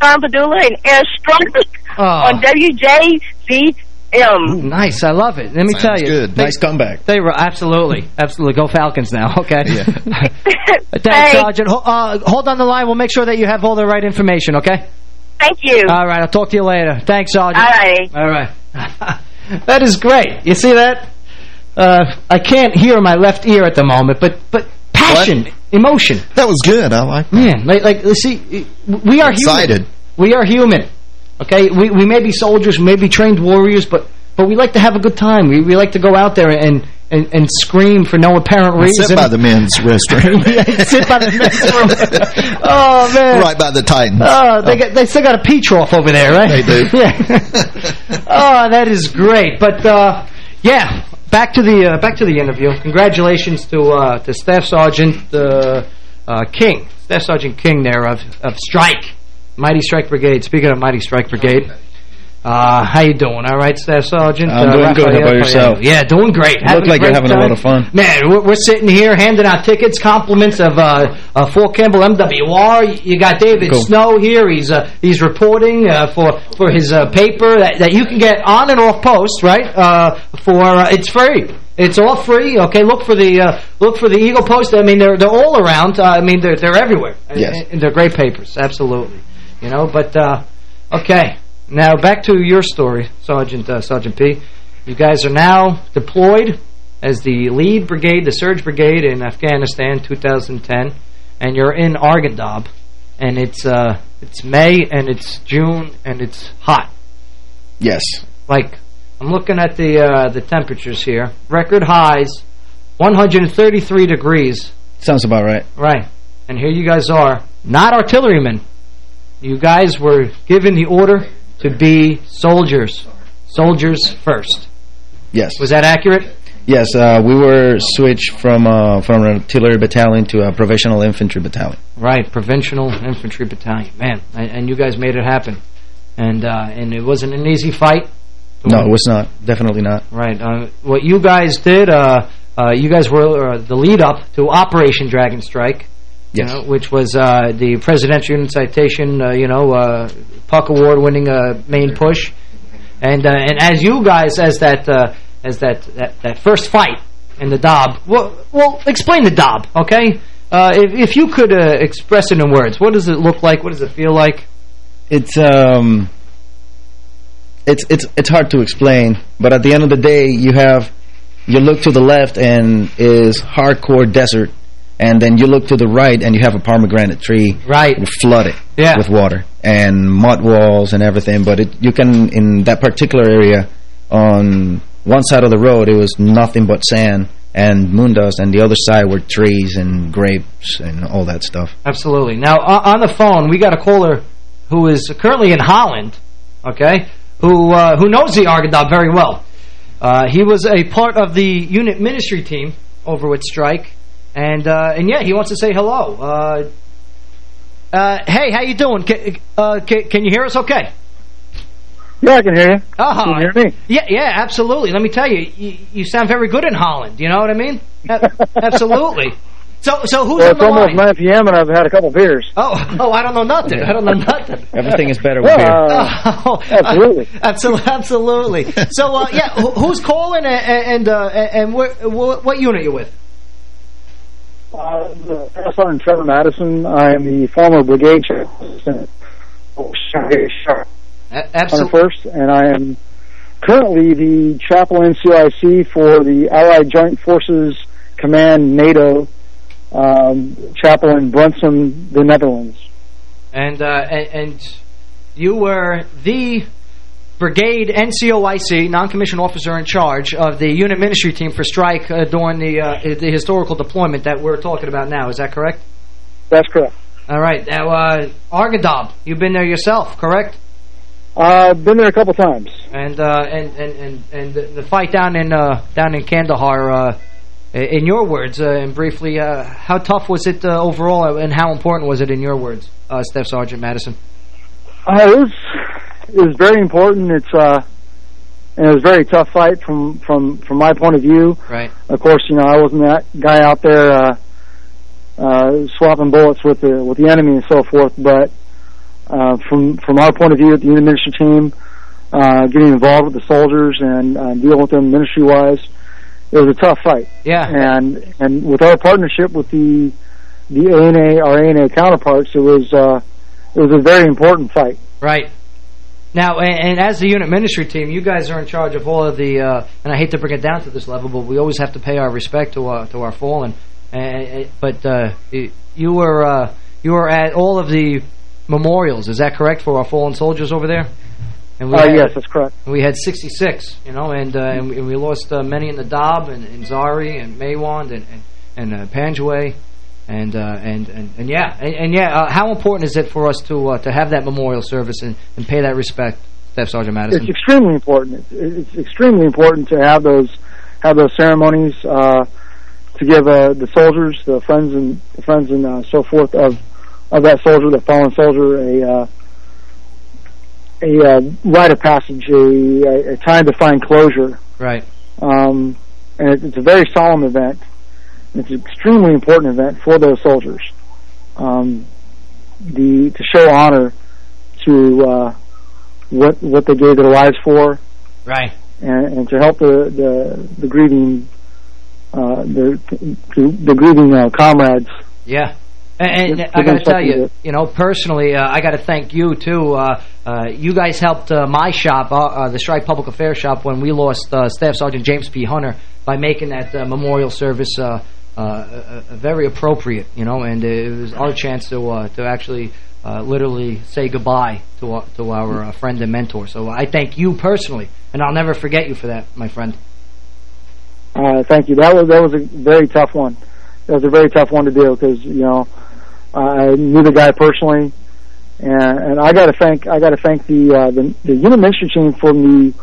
Tom Padula and Airstrike Oh. on WJZM. Nice, I love it. Let me Sounds tell you, good. They, Nice comeback. They were absolutely, absolutely. Go Falcons now. Okay. Yeah. Thanks, Hey. Sergeant. Ho uh, hold on the line. We'll make sure that you have all the right information. Okay. Thank you. All right. I'll talk to you later. Thanks, Sergeant. All righty. All right. that is great. You see that? Uh, I can't hear my left ear at the moment, but but passion, emotion. That was good. I like that. Man, like, like see, we are Excited. human. We are human. Okay, we we may be soldiers, we may be trained warriors, but but we like to have a good time. We we like to go out there and and, and scream for no apparent reason. Sit by the men's restroom. sit by the men's room. oh man, right by the Titans. Oh, they got they still got a pee trough over there, right? They do. yeah. oh, that is great. But uh, yeah, back to the uh, back to the interview. Congratulations to uh, to Staff Sergeant uh, uh, King, Staff Sergeant King there of of Strike, Mighty Strike Brigade. Speaking of Mighty Strike Brigade. Uh, how you doing? All right, Staff Sergeant? I'm uh, doing good. How about yourself? Yeah, doing great. You look like you're having a lot of fun. Man, we're, we're sitting here handing out tickets, compliments of uh, uh, Fort Campbell MWR. You got David Cool. Snow here. He's uh, he's reporting uh, for for his uh, paper that, that you can get on and off post, right? Uh, for uh, it's free. It's all free. Okay, look for the uh, look for the Eagle Post. I mean, they're they're all around. Uh, I mean, they're they're everywhere. Yes. And, and they're great papers. Absolutely. You know, but uh, okay. Now back to your story, Sergeant uh, Sergeant P. You guys are now deployed as the lead brigade, the surge brigade in Afghanistan, 2010, and you're in Arghandab, and it's uh, it's May and it's June and it's hot. Yes. Like I'm looking at the uh, the temperatures here, record highs, 133 degrees. Sounds about right. Right, and here you guys are, not artillerymen. You guys were given the order to be soldiers, soldiers first. Yes. Was that accurate? Yes, uh, we were switched from uh, from an artillery battalion to a provisional infantry battalion. Right, provisional Infantry Battalion. Man, and, and you guys made it happen. And uh, and it wasn't an easy fight. No, it was not. Definitely not. Right. Uh, what you guys did, uh, uh, you guys were uh, the lead-up to Operation Dragon Strike. Yes. You know, which was uh, the Presidential Unit Citation, uh, you know, uh, Puck Award-winning uh, main push. And uh, and as you guys, as that uh, as that, that that first fight in the Dob, well, well explain the Dob, okay? Uh, if, if you could uh, express it in words, what does it look like? What does it feel like? It's um, it's it's it's hard to explain, but at the end of the day, you have you look to the left and is hardcore desert, and then you look to the right and you have a pomegranate tree, right, flooded Yeah. with water and mud walls and everything. But it, you can in that particular area on one side of the road, it was nothing but sand and moon dust, and the other side were trees and grapes and all that stuff. Absolutely. Now, on the phone, we got a caller who is currently in Holland, okay, who uh, who knows the Arghandab very well. Uh, he was a part of the unit ministry team over with Strike, and uh, and yeah, he wants to say hello. Uh, uh, hey, how you doing? Can, uh, can, can you hear us okay? Yeah, I can hear you. Oh, Can you hear me? Yeah, yeah, absolutely. Let me tell you, you, you sound very good in Holland. You know what I mean? Absolutely. So, so who's well, on it's almost line? 9 p.m. and I've had a couple beers. Oh, oh, I don't know nothing. I don't know nothing. Everything is better with Yeah, beer. Oh, absolutely. absolutely, absolutely. So, uh, yeah, who's calling and and uh, and what, what unit you with? Uh, the First Sergeant Trevor Madison. I am the former brigade chaplain. Oh, sorry, sorry. Absolutely. 101st, and I am currently the chaplain CIC for the Allied Joint Forces Command NATO um, chaplain Brunssum, the Netherlands. And, uh, and and you were the brigade NCOIC non-commissioned officer in charge of the unit ministry team for strike uh, during the uh, the historical deployment that we're talking about now. Is that correct? That's correct. All right. Now, uh, Arghandab, you've been there yourself, correct? Uh, I've been there a couple times. And uh, and and and and the, the fight down in uh, down in Kandahar. Uh, in your words, uh, and briefly, uh, how tough was it uh, overall, and how important was it in your words, uh, Staff Sergeant Madison? Uh, it was it was very important. It's uh, and it was a very tough fight from from from my point of view. Right. Of course, you know I wasn't that guy out there uh, uh, swapping bullets with the with the enemy and so forth. But uh, from from our point of view at the unit ministry team, uh, getting involved with the soldiers and uh, dealing with them ministry wise, it was a tough fight. Yeah. And and with our partnership with the the ANA our ANA counterparts, it was uh, it was a very important fight. Right. Now, and, and as the unit ministry team, you guys are in charge of all of the, uh, and I hate to bring it down to this level, but we always have to pay our respect to our, to our fallen. Uh, but uh, you were uh, you were at all of the memorials, is that correct, for our fallen soldiers over there? And Uh, had, yes, that's correct. We had 66, you know, and uh, and, we, and we lost uh, many in the Dob and, and Zhari and Maiwand and and, and uh, Panjwai. And, uh, and and and yeah, and, and yeah, uh, how important is it for us to uh, to have that memorial service and, and pay that respect, Staff Sergeant Madison? It's extremely important. It's, it's extremely important to have those have those ceremonies uh, to give uh, the soldiers, the friends and the friends and uh, so forth of of that soldier, the fallen soldier, a uh, a uh, rite of passage, a, a, a time to find closure. Right. Um, and it, it's a very solemn event. It's an extremely important event for those soldiers. Um, the to show honor to uh, what what they gave their lives for, Right. and, and to help the the, the grieving uh, the the grieving uh, comrades. Yeah. And, and I got to tell you, you know, personally, uh, I got to thank you too. Uh, uh, you guys helped uh, my shop, uh, uh, the Strike Public Affairs shop, when we lost uh, Staff Sergeant James P. Hunter by making that uh, memorial service uh, uh, uh, very appropriate. You know, and it was our chance to uh, to actually uh, literally say goodbye to our, to our uh, friend and mentor. So I thank you personally, and I'll never forget you for that, my friend. Uh, thank you. That was that was a very tough one. That was a very tough one to do because you know I knew the guy personally, and and I got to thank I got to thank the, uh, the the unit ministry team from the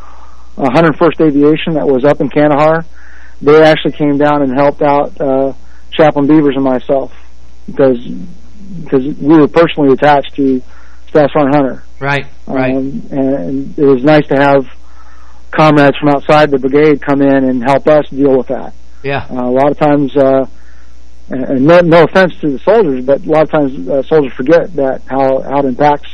uh, 101st Aviation that was up in Kandahar. They actually came down and helped out uh, Chaplain Beavers and myself because because we were personally attached to Staff Sergeant Hunter. Right. Right. Um, and it was nice to have comrades from outside the brigade come in and help us deal with that. Yeah. Uh, a lot of times, uh, and and no, no offense to the soldiers, but a lot of times uh, soldiers forget that how, how it impacts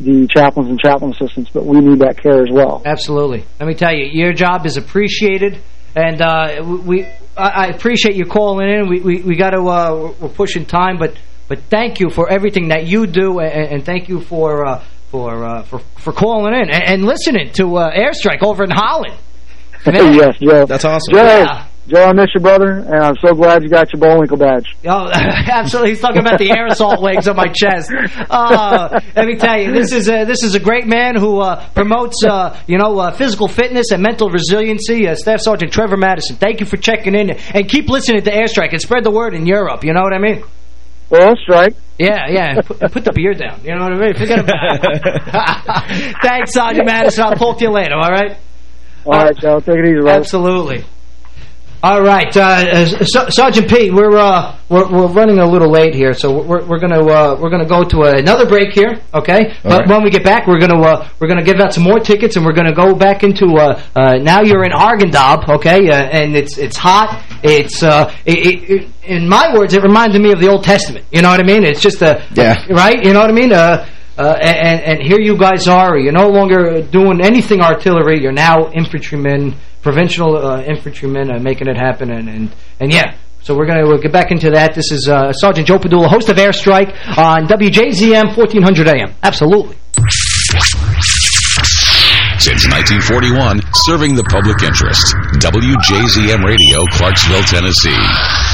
the chaplains and chaplain assistants, but we need that care as well. Absolutely. Let me tell you, your job is appreciated, and uh, we I, I appreciate you calling in. We we, we got to uh, we're pushing time, but but thank you for everything that you do, and, and thank you for uh, for uh, for for calling in and, and listening to uh, Airstrike over in Holland. yes, Joe. That's awesome. Joe, Yeah. Joe, I miss your brother, and I'm so glad you got your Bullwinkle badge. Oh, absolutely. He's talking about the aerosol assault legs on my chest. Uh, let me tell you, this is a, this is a great man who uh, promotes, uh, you know, uh, physical fitness and mental resiliency. Uh, Staff Sergeant Trevor Madison, thank you for checking in. And keep listening to Airstrike and spread the word in Europe. You know what I mean? Well, strike. Yeah, yeah. Put, put the beer down. You know what I mean? Forget about it. Thanks, Sergeant Madison. I'll talk to you later, all right? All right, Joe. Take it easy, brother. Absolutely. All right, uh, uh, Sergeant Pete, we're, uh, we're we're running a little late here, so we're we're gonna uh, we're gonna go to another break here, okay? All but right. when we get back, we're gonna uh, we're gonna give out some more tickets, and we're gonna go back into uh, uh, now you're in Arghandab, okay? Uh, and it's it's hot. It's uh, it, it, it, in my words, it reminded me of the Old Testament. You know what I mean? It's just a Yeah. right. You know what I mean? Uh, uh, and, and here you guys are. You're no longer doing anything artillery. You're now infantrymen, provincial uh, infantrymen, uh, making it happen. And, and, and yeah, so we're going to we'll get back into that. This is uh, Sergeant Joe Padula, host of Airstrike on WJZM 1400 AM. Absolutely. Since 1941, serving the public interest. WJZM Radio, Clarksville, Tennessee.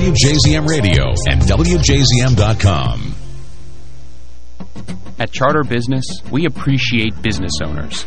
Radio and WJZM.com. At Charter Business, we appreciate business owners.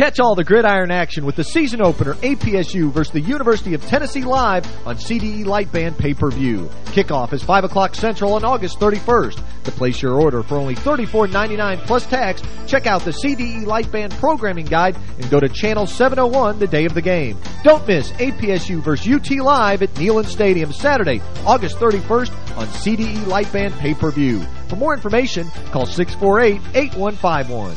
Catch all the gridiron action with the season opener APSU versus the University of Tennessee live on CDE Lightband pay-per-view. Kickoff is 5 o'clock Central on August 31st. To place your order for only $34.99 plus tax, check out the CDE Lightband programming guide and go to Channel 701 the day of the game. Don't miss APSU versus UT live at Neyland Stadium Saturday, August 31st on CDE Lightband pay-per-view. For more information, call 648-8151.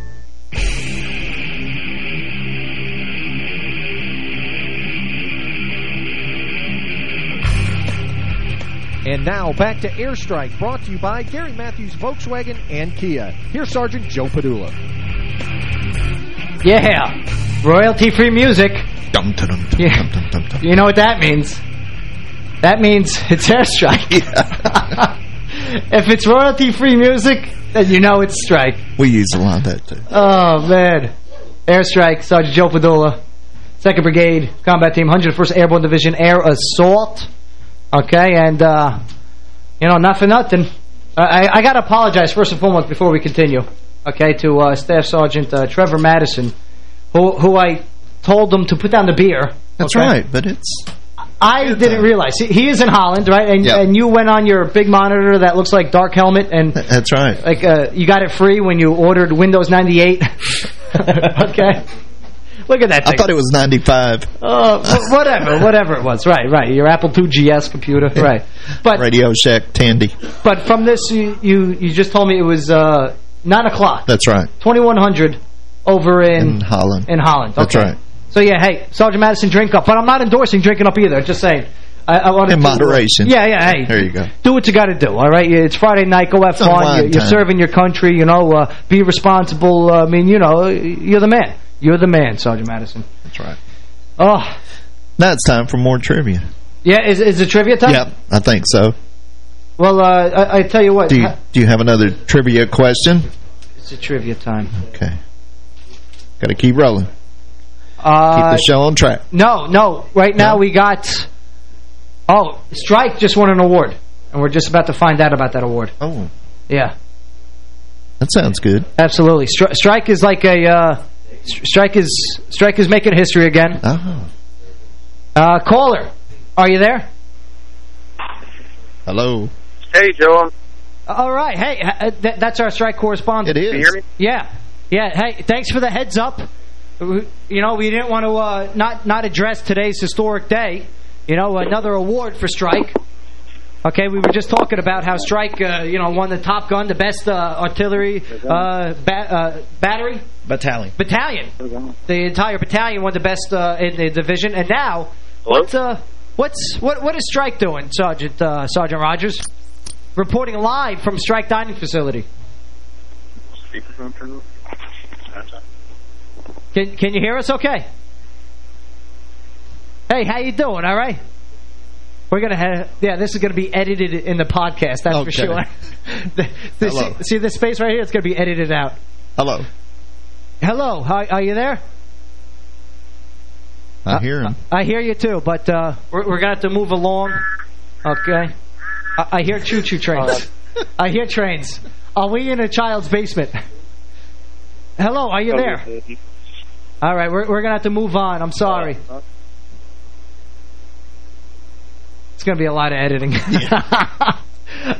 And now back to Airstrike, brought to you by Gary Matthews Volkswagen and Kia. Here's Sergeant Joe Padula. Yeah, royalty-free music. Dum, dum, dum, Yeah. dum, dum, dum. You know what that means? That means it's airstrike. if it's royalty-free music, then you know it's strike. We use a lot of that, too. Oh, man. Airstrike, Sergeant Joe Padula, 2nd Brigade, Combat Team, 101st Airborne Division, Air Assault. Okay, and, uh, you know, not for nothing. I, I got to apologize, first and foremost, before we continue, okay, to uh, Staff Sergeant uh, Trevor Madison, who, who I told them to put down the beer. That's okay? right, but it's... I didn't realize. He, is in Holland, right? And, Yep. and you went on your big monitor that looks like Dark Helmet, and That's right. like uh, you got it free when you ordered Windows 98. okay. Look at that I thought it was 95. Uh, whatever, whatever it was. Right, right. Your Apple II GS computer. Right. But Radio Shack Tandy. but from this, you you, you just told me it was uh, 9 o'clock. That's right. 2100 over in, In Holland. in Holland. That's right. So, yeah, hey, Sergeant Madison, drink up. But I'm not endorsing drinking up either. Just saying. I, I wanted In to, moderation. Yeah, yeah, hey. There you go. Do what you got to do, all right? It's Friday night. Go have fun. You're, you're serving your country, you know. Uh, be responsible. Uh, I mean, you know, you're the man. You're the man, Sergeant Madison. That's right. Oh, Now it's time for more trivia. yeah, is, is it trivia time? Yep, I think so. Well, uh, I, I tell you what. Do you, do you have another trivia question? It's a trivia time. Okay. Got to keep rolling. Uh, Keep the show on track. No, no. Right now we got... Oh, Strike just won an award. And we're just about to find out about that award. Oh. Yeah, That sounds good. absolutely. Stri Strike is like a... Uh, Strike is Strike is making history again. Oh. Uh, caller, are you there? Hello. Hey, Joe. All right. Hey, uh, th that's our strike correspondent. It is. Can you hear me? Yeah. Yeah. Hey, thanks for the heads up. We- You know, we didn't want to uh, not not address today's historic day. You know, another award for Strike. Okay, we were just talking about how Strike, uh, you know, won the Top Gun, the best uh, artillery uh, ba uh, battery Battalion. battalion. The entire battalion won the best uh, in the division, and now Hello? what's uh, what's what what is Strike doing, Sergeant uh, Sergeant Rogers? Reporting live from Strike Dining Facility. Speakerphone turned off? Can can you hear us? Okay. Hey, how you doing? All right. We're gonna have yeah. This is gonna be edited in the podcast. That's for sure. The- the- Hello. see this space right here? It's gonna be edited out. Hello. Hello, hi, are you there? I hear him. I hear you too, but uh, we're, we're gonna have to move along. Okay. I, I hear choo-choo trains. I hear trains. Are we in a child's basement? Hello, are you there? All right, we're we're gonna have to move on. I'm sorry. It's gonna be a lot of editing.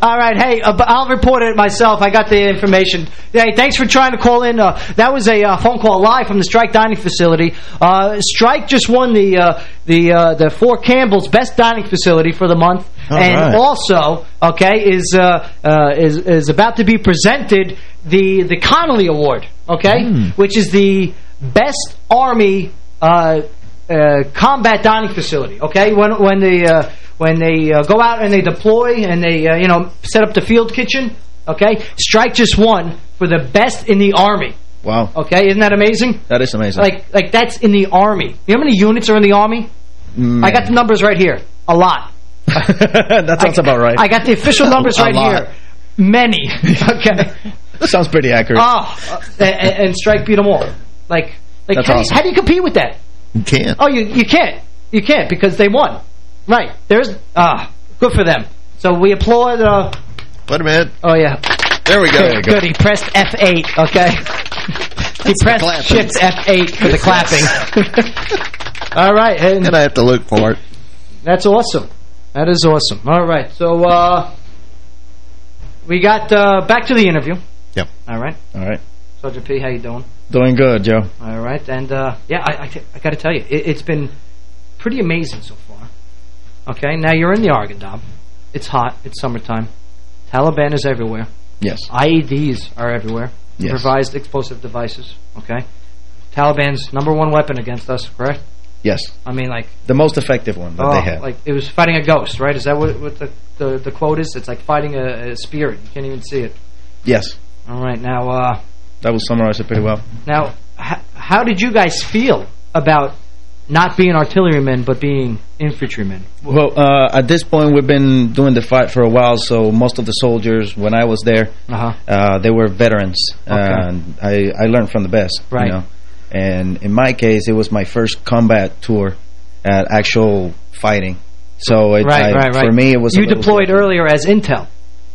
All right, hey, uh, I'll report it myself. I got the information. Hey, thanks for trying to call in. Uh, that was a uh, phone call live from the Strike Dining Facility. Uh, Strike just won the uh, the uh, the Fort Campbell's Best Dining Facility for the month, All and right. also, okay, is uh, uh, is is about to be presented the the Connolly Award, okay, Hmm. which is the best Army uh, uh, combat dining facility. Okay, when when they uh, when they uh, go out and they deploy and they uh, you know set up the field kitchen. Okay, Strike just won for the best in the Army. Wow. Okay, isn't that amazing? That is amazing. Like, like that's in the Army. You know how many units are in the Army? Mm. I got the numbers right here. A lot. that sounds I, about right. I got the official numbers right lot. here. Many. okay. Sounds pretty accurate. Oh, and, and Strike beat them all. Like, like That's how, do awesome. you, how do you compete with that? You can't. Oh, you you can't. You can't because they won. Right. There's ah, good for them. So we applaud. Uh, Wait a minute. oh yeah. There we go. Good, good. He pressed F8. Okay. he pressed shift F8 for the clapping. All right, and And I have to look for it. that's awesome. That is awesome. All right, so uh, we got uh, back to the interview. Yep. All right, All right. Sergeant P, how you doing? Doing good, Joe. All right, and uh, yeah, I got to tell you, it, it's been pretty amazing so far. Okay, now you're in the Arghandab. It's hot. It's summertime. Taliban is everywhere. Yes. IEDs are everywhere. Yes. Improvised explosive devices. Okay. Taliban's number one weapon against us, correct? Yes. I mean, like, The most effective one that oh, they have. like it was fighting a ghost, right? Is that what, what the, the the quote is? It's like fighting a, a spirit. You can't even see it. yes. All right, now, uh, That will summarize it pretty well. now, h how did you guys feel about not being artillerymen but being infantrymen? Well, uh, at this point, we've been doing the fight for a while, so most of the soldiers, when I was there, Uh-huh. uh, they were veterans. Okay. And I, I learned from the best. Right. You know? And in my case, it was my first combat tour at actual fighting. So it, right, I- right, right. for me, it was You deployed earlier as intel.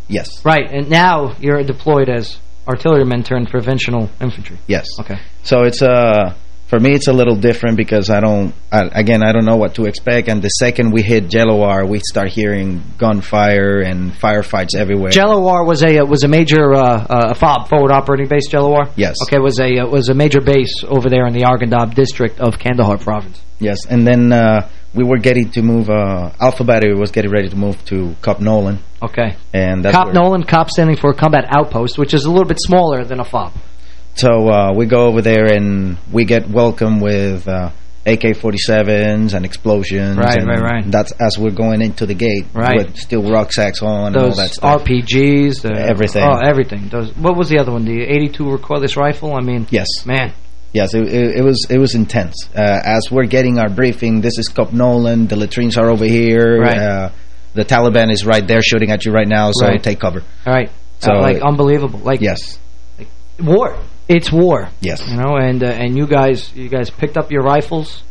Yes. Right, and now you're deployed as artillerymen turned provincial infantry. Yes. Okay. So it's uh for me it's a little different because I don't I, again I don't know what to expect and the second we hit Jelawar we start hearing gunfire and firefights everywhere. Jelawar was a was a major uh, uh, FOB forward operating base. Jelawar. Yes. Okay, was a was a major base over there in the Arghandab district of Kandahar province. yes, and then uh we were getting to move uh Alpha Battery was getting ready to move to Cop Nolan Okay. and that's Cop Nolan, Cop standing for Combat Outpost, which is a little bit smaller than a FOB. So uh we go over there and we get welcome with uh AK-47s and explosions. Right, and right, right. That's as we're going into the gate Right. with still rucksacks on and all Those that stuff. RPGs, the, Everything. Oh, everything. Those. What was the other one? The 82 recoilless rifle. I mean, Yes. man. Yes, it, it, it was it was intense. Uh, as we're getting our briefing, this is Cop Nolan. The latrines are over here. Right. Uh, the Taliban is right there shooting at you right now, so Right. take cover. All right. So, Uh, like unbelievable. Like Yes. war. It's war. Yes. You know, and uh, and you guys you guys picked up your rifles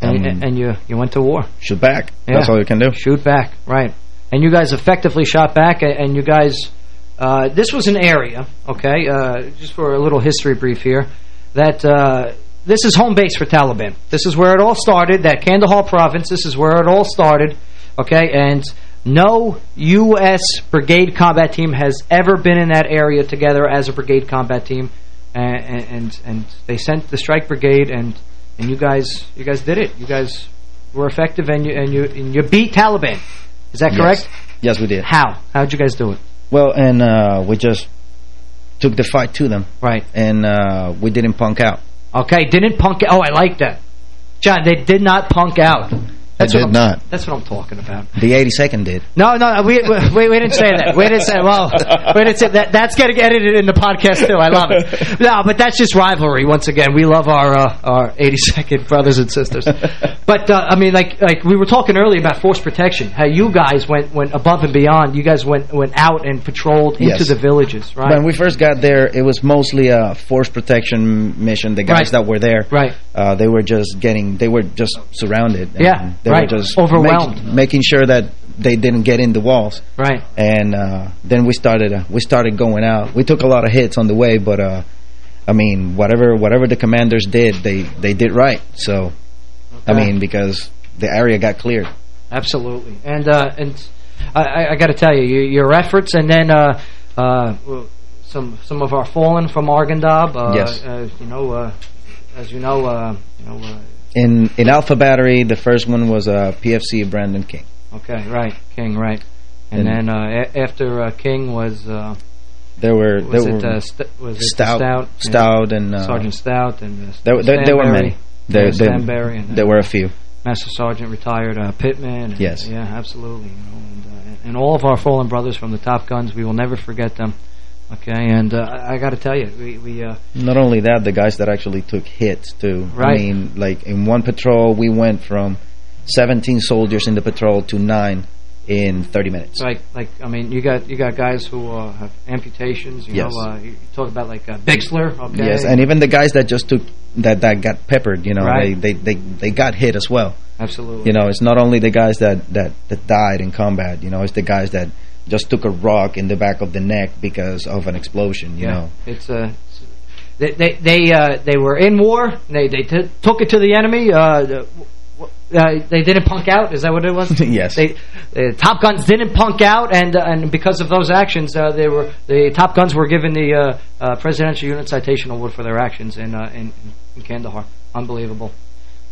and Um, and you you went to war. Shoot back. Yeah. That's all you can do. Shoot back, right. And you guys effectively shot back, and you guys, uh, this was an area, okay, uh, just for a little history brief here, that uh, this is home base for Taliban. This is where it all started, that Kandahar province, this is where it all started, okay, and no U.S. brigade combat team has ever been in that area together as a brigade combat team, and and, and they sent the strike brigade, and and you guys you guys did it. You guys were effective, and you and you and you beat Taliban. Is that Yes. correct? Yes, we did. How? How'd you guys do it? Well, and uh, we just took the fight to them. Right. And uh, we didn't punk out. Okay, didn't punk. Out. Oh, I like that, John. They did not punk out. That's did I'm- not. That's what I'm talking about. The 82nd did. No, no, we we, we didn't say that. We didn't say. Well, we didn't say that. That's getting edited in the podcast too. I love it. No, but that's just rivalry. Once again, we love our uh, our 82nd brothers and sisters. But uh, I mean, like like we were talking earlier about force protection. How you guys went went above and beyond. You guys went went out and patrolled into Yes. the villages, right? When we first got there, it was mostly a force protection mission. The guys Right. that were there, Right. uh, they were just getting, they were just surrounded. Yeah, they right. were just Overwhelmed. make- making sure that they didn't get in the walls. Right. And uh, then we started, uh, we started going out. We took a lot of hits on the way, but uh, I mean, whatever, whatever the commanders did, they they did right. So, I mean, because the area got cleared. Absolutely, and uh, and I, I, got to tell you, your, your efforts, and then uh, uh, some some of our fallen from Arghandab. Uh, Yes. uh, you know, uh, as you know, uh, you know. In in Alpha Battery, the first one was uh, PFC Brandon King. okay, right, King, right, and, And- then uh, a after uh, King was. Uh, There were was there it, were uh, st was it Stout, Stout, Stout, and uh, Sergeant Stout, and uh, there, there, there were many. There, there, and there were a few. Master Sergeant retired uh, Pittman. And, Yes. Yeah, absolutely. You know, and, and all of our fallen brothers from the Top Guns, we will never forget them. Okay, and uh, I got to tell you, we... we uh, Not only that, the guys that actually took hits, too. Right. I mean, like, in one patrol, we went from 17 soldiers in the patrol to nine in 30 minutes. Like, like I mean, you got you got guys who uh, have amputations. You Yes. know, uh, you talk about like uh, Bixler. Okay. Yes, and even the guys that just took that that got peppered, you know, Right. they, they they they got hit as well. Absolutely. You know, it's not only the guys that that that died in combat. You know, it's the guys that just took a rock in the back of the neck because of an explosion. You yeah. know, It's uh, they they they, uh, they were in war. They they t took it to the enemy. Uh, the- uh, they didn't punk out. Is that what it was? yes. They, the Top Guns didn't punk out, and uh, and because of those actions, uh, they were the Top Guns were given the uh, uh, Presidential Unit Citation Award for their actions in uh, in, in Kandahar. Unbelievable.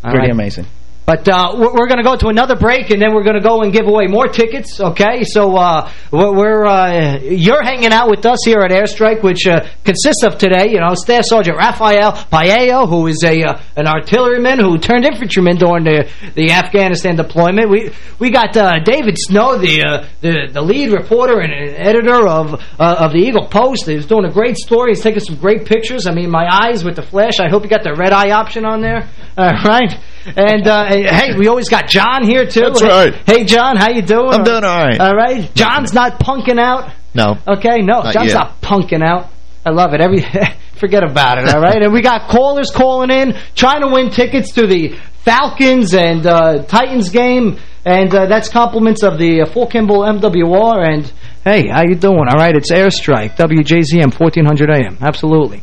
All pretty right. amazing. But uh, we're, going to go to another break, and then we're going to go and give away more tickets. Okay, so uh, we're, uh, you're hanging out with us here at Airstrike, which uh, consists of today, you know, Staff Sergeant Rafael Pelayo, who is a uh, an artilleryman who turned infantryman during the the Afghanistan deployment. We we got uh, David Snow, the the the lead reporter and editor of of the Eagle Post. He's doing a great story. He's taking some great pictures. I mean, my eyes with the flash. I hope you got the red eye option on there. All right. And uh, hey, we always got John here too. That's Hey- right. Hey, John, how you doing? I'm doing all right. All right. John's not punking out. No. Okay, no, Not John's yet. not punking out. I love it. Every forget about it. All right. and we got callers calling in, trying to win tickets to the Falcons and uh, Titans game, and uh, that's compliments of the uh, Fort Campbell MWR. And hey, how you doing? All right, it's Airstrike, WJZM, 1400 AM. Absolutely.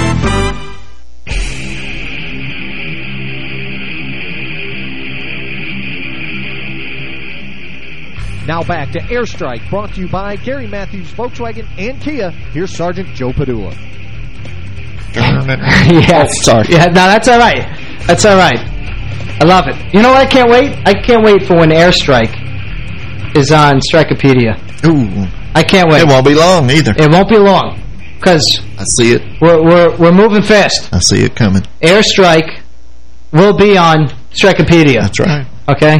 Now back to Airstrike, brought to you by Gary Matthews Volkswagen and Kia. Here's Sergeant Joe Padua. yes. Oh, sorry. Yeah, no, that's all right. That's all right. I love it. You know what I can't wait? I can't wait for when Airstrike is on Strikeopedia. Ooh. I can't wait. It won't be long either. It won't be long because I see it. we're we're we're moving fast. I see it coming. Airstrike will be on Strikeopedia. That's right. Okay.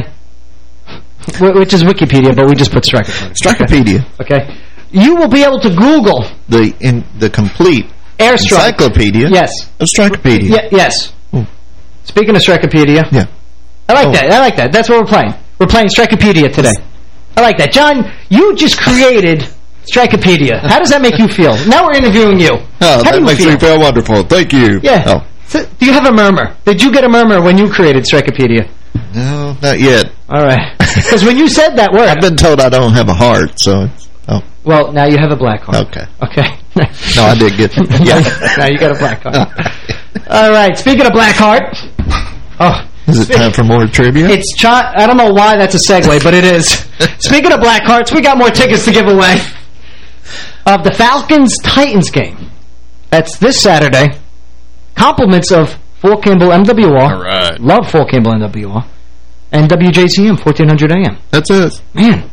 Wh- Which is Wikipedia, but we just put Strikeopedia. Strikeopedia. Okay. You will be able to Google The in the complete Airstrike. encyclopedia. Yes. Of. Yeah, yes. Ooh. Speaking of Strikeopedia. Yeah. I like Oh. that. I like that. That's what we're playing. We're playing Strikeopedia today. I like that. John, you just created Strikeopedia. How does that make you feel? Now we're interviewing you. Oh, How do that you makes feel? me feel wonderful. Thank you. Yeah. Oh. So, do you have a murmur? Did you get a murmur when you created Strikeopedia? No, not yet. All right. Because when you said that word... I've been told I don't have a heart, so... Oh, Well, now you have a black heart. okay. Okay. No, I did get... yeah. now you got a black heart. All right. Speaking of black heart... Oh, Is it time for more trivia? It's John. I don't know why that's a segue, but it is. Speaking of Black Hearts, we got more tickets to give away of the Falcons Titans game. That's this Saturday. Compliments of Fort Campbell MWR. All right. Love Fort Campbell MWR. And WJZM 1400 AM. That's it. Man.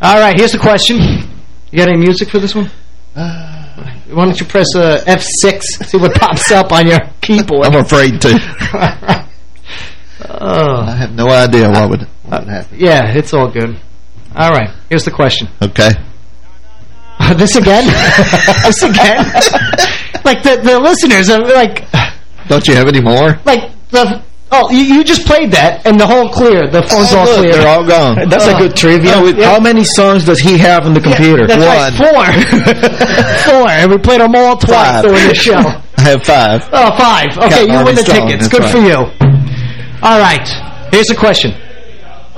All right. Here's the question. You got any music for this one? Uh, Why don't you press uh, F6, see what pops up on your keyboard. I'm afraid to. Oh. I have no idea what would, what would uh, happen. Yeah, it's all good. All right, here's the question. Okay. Uh, this again? this again? like, the, the listeners are like... Don't you have any more? Like, the... Oh, you, you just played that, and the whole clear. The phone's Oh, all look, clear. they're all gone. That's a Oh. good trivia. Yeah. How many songs does he have on the computer? That's right, four. four, and we played them all twice Five. during the show. I have five. Oh, five. Okay, Count you win the Strong, tickets. that's Good right. for you. All right. Here's the question.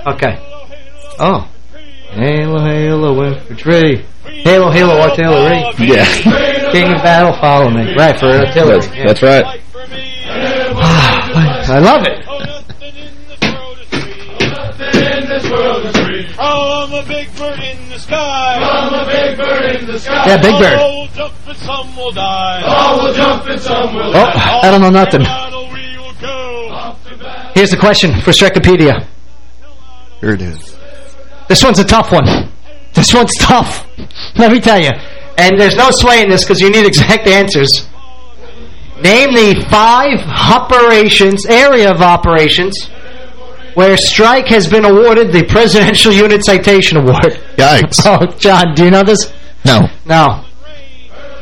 Okay. Oh. Halo, halo, infantry. Halo, halo, artillery. Yeah. King of battle, follow me. Right, for artillery. That's, Yeah. that's right. I love it. Oh, From oh, a big bird in the sky. From a big bird in the sky. Yeah, Big Bird. All will jump and some will die. All will jump and some will Oh, I don't know nothing. Here's the question for Strikeopedia. Here it is. This one's a tough one. This one's tough. Let me tell you. And there's no swaying this because you need exact answers. Name the five operations, area of operations, where Strike has been awarded the Presidential Unit Citation Award. Yikes. Oh, John, do you know this? No. No.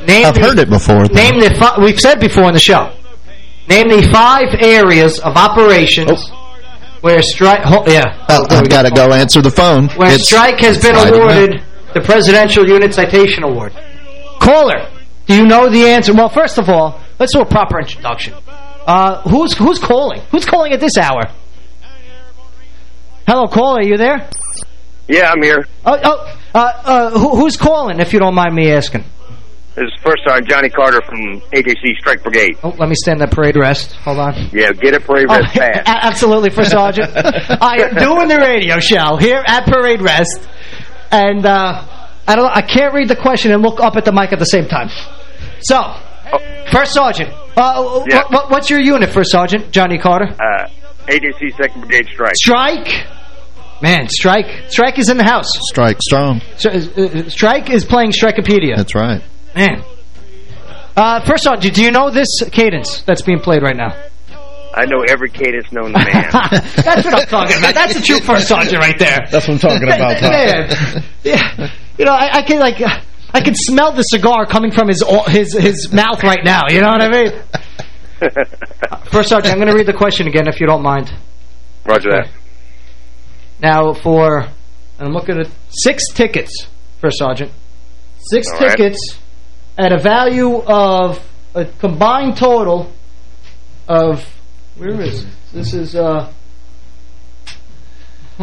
Name I've the- heard it before. though. Name the we've said before in the show. Name the five areas of operations oh. where strike. Oh, yeah, Well, I've got to go answer the phone. where It's- strike has been up. awarded the Presidential Unit Citation Award. Caller, do you know the answer? Well, first of all, let's do a proper introduction. Uh, who's who's calling? Who's calling at this hour? Hello, caller, are you there? Yeah, I'm here. Oh, oh uh, uh, who, who's calling? If you don't mind me asking. This is First Sergeant Johnny Carter from HHC Strike Brigade. Oh, let me stand that parade rest. Hold on. Yeah, get it parade Oh, rest fast. a- absolutely, for Sergeant. I am doing the radio show here at Parade Rest, and uh, I don't. I can't read the question and look up at the mic at the same time. So, First Sergeant, uh, Yeah. what, what's your unit, First Sergeant Johnny Carter? Uh, HHC Second Brigade Strike. Strike, man, Strike. Strike is in the house. Strike strong. Uh, Strike is playing Strikeopedia. That's right. Man. Uh, First Sergeant, do you know this cadence that's being played right now? I know every cadence known to man. That's what I'm talking about. That's the true First Sergeant right there. That's what I'm talking about, Man, yeah, you know, I, I can like, uh, I can smell the cigar coming from his his his mouth right now. You know what I mean? First Sergeant, I'm going to read the question again, if you don't mind. Roger that. Now, for I'm looking at six tickets, First Sergeant, six All right. tickets at a value of a combined total of where is? This is uh.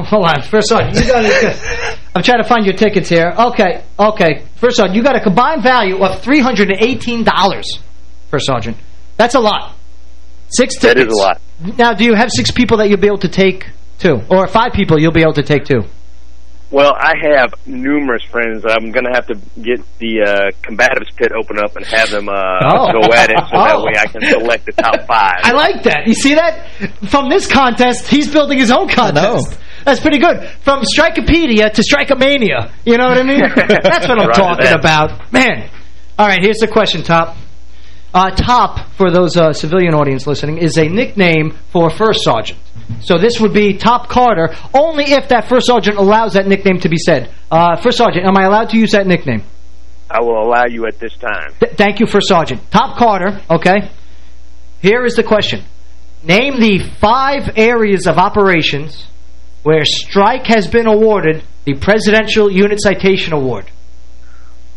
Hold on, First Sergeant, you got to. I'm trying to find your tickets here. Okay, okay. First Sergeant, you got a combined value of three hundred and eighteen dollars. First Sergeant, that's a lot. Six tickets. That is a lot. Now, do you have six people that you'll be able to take two, or five people you'll be able to take two? Well, I have numerous friends. I'm going to have to get the uh, combatives pit open up and have them uh, Oh. go at it so that Oh. way I can select the top five. I like that. You see that? From this contest, he's building his own contest. That's pretty good. From Strikeopedia to Strikeomania. You know what I mean? That's what I'm Roger talking about. Man. All right, here's the question, Top. Uh, top, for those uh, civilian audience listening, is a nickname for a first sergeant. So this would be Top Carter, only if that first sergeant allows that nickname to be said. Uh, first sergeant, am I allowed to use that nickname? I will allow you at this time. Th thank you, First Sergeant. Top Carter, okay? Here is the question. Name the five areas of operations where Strike has been awarded the Presidential Unit Citation Award.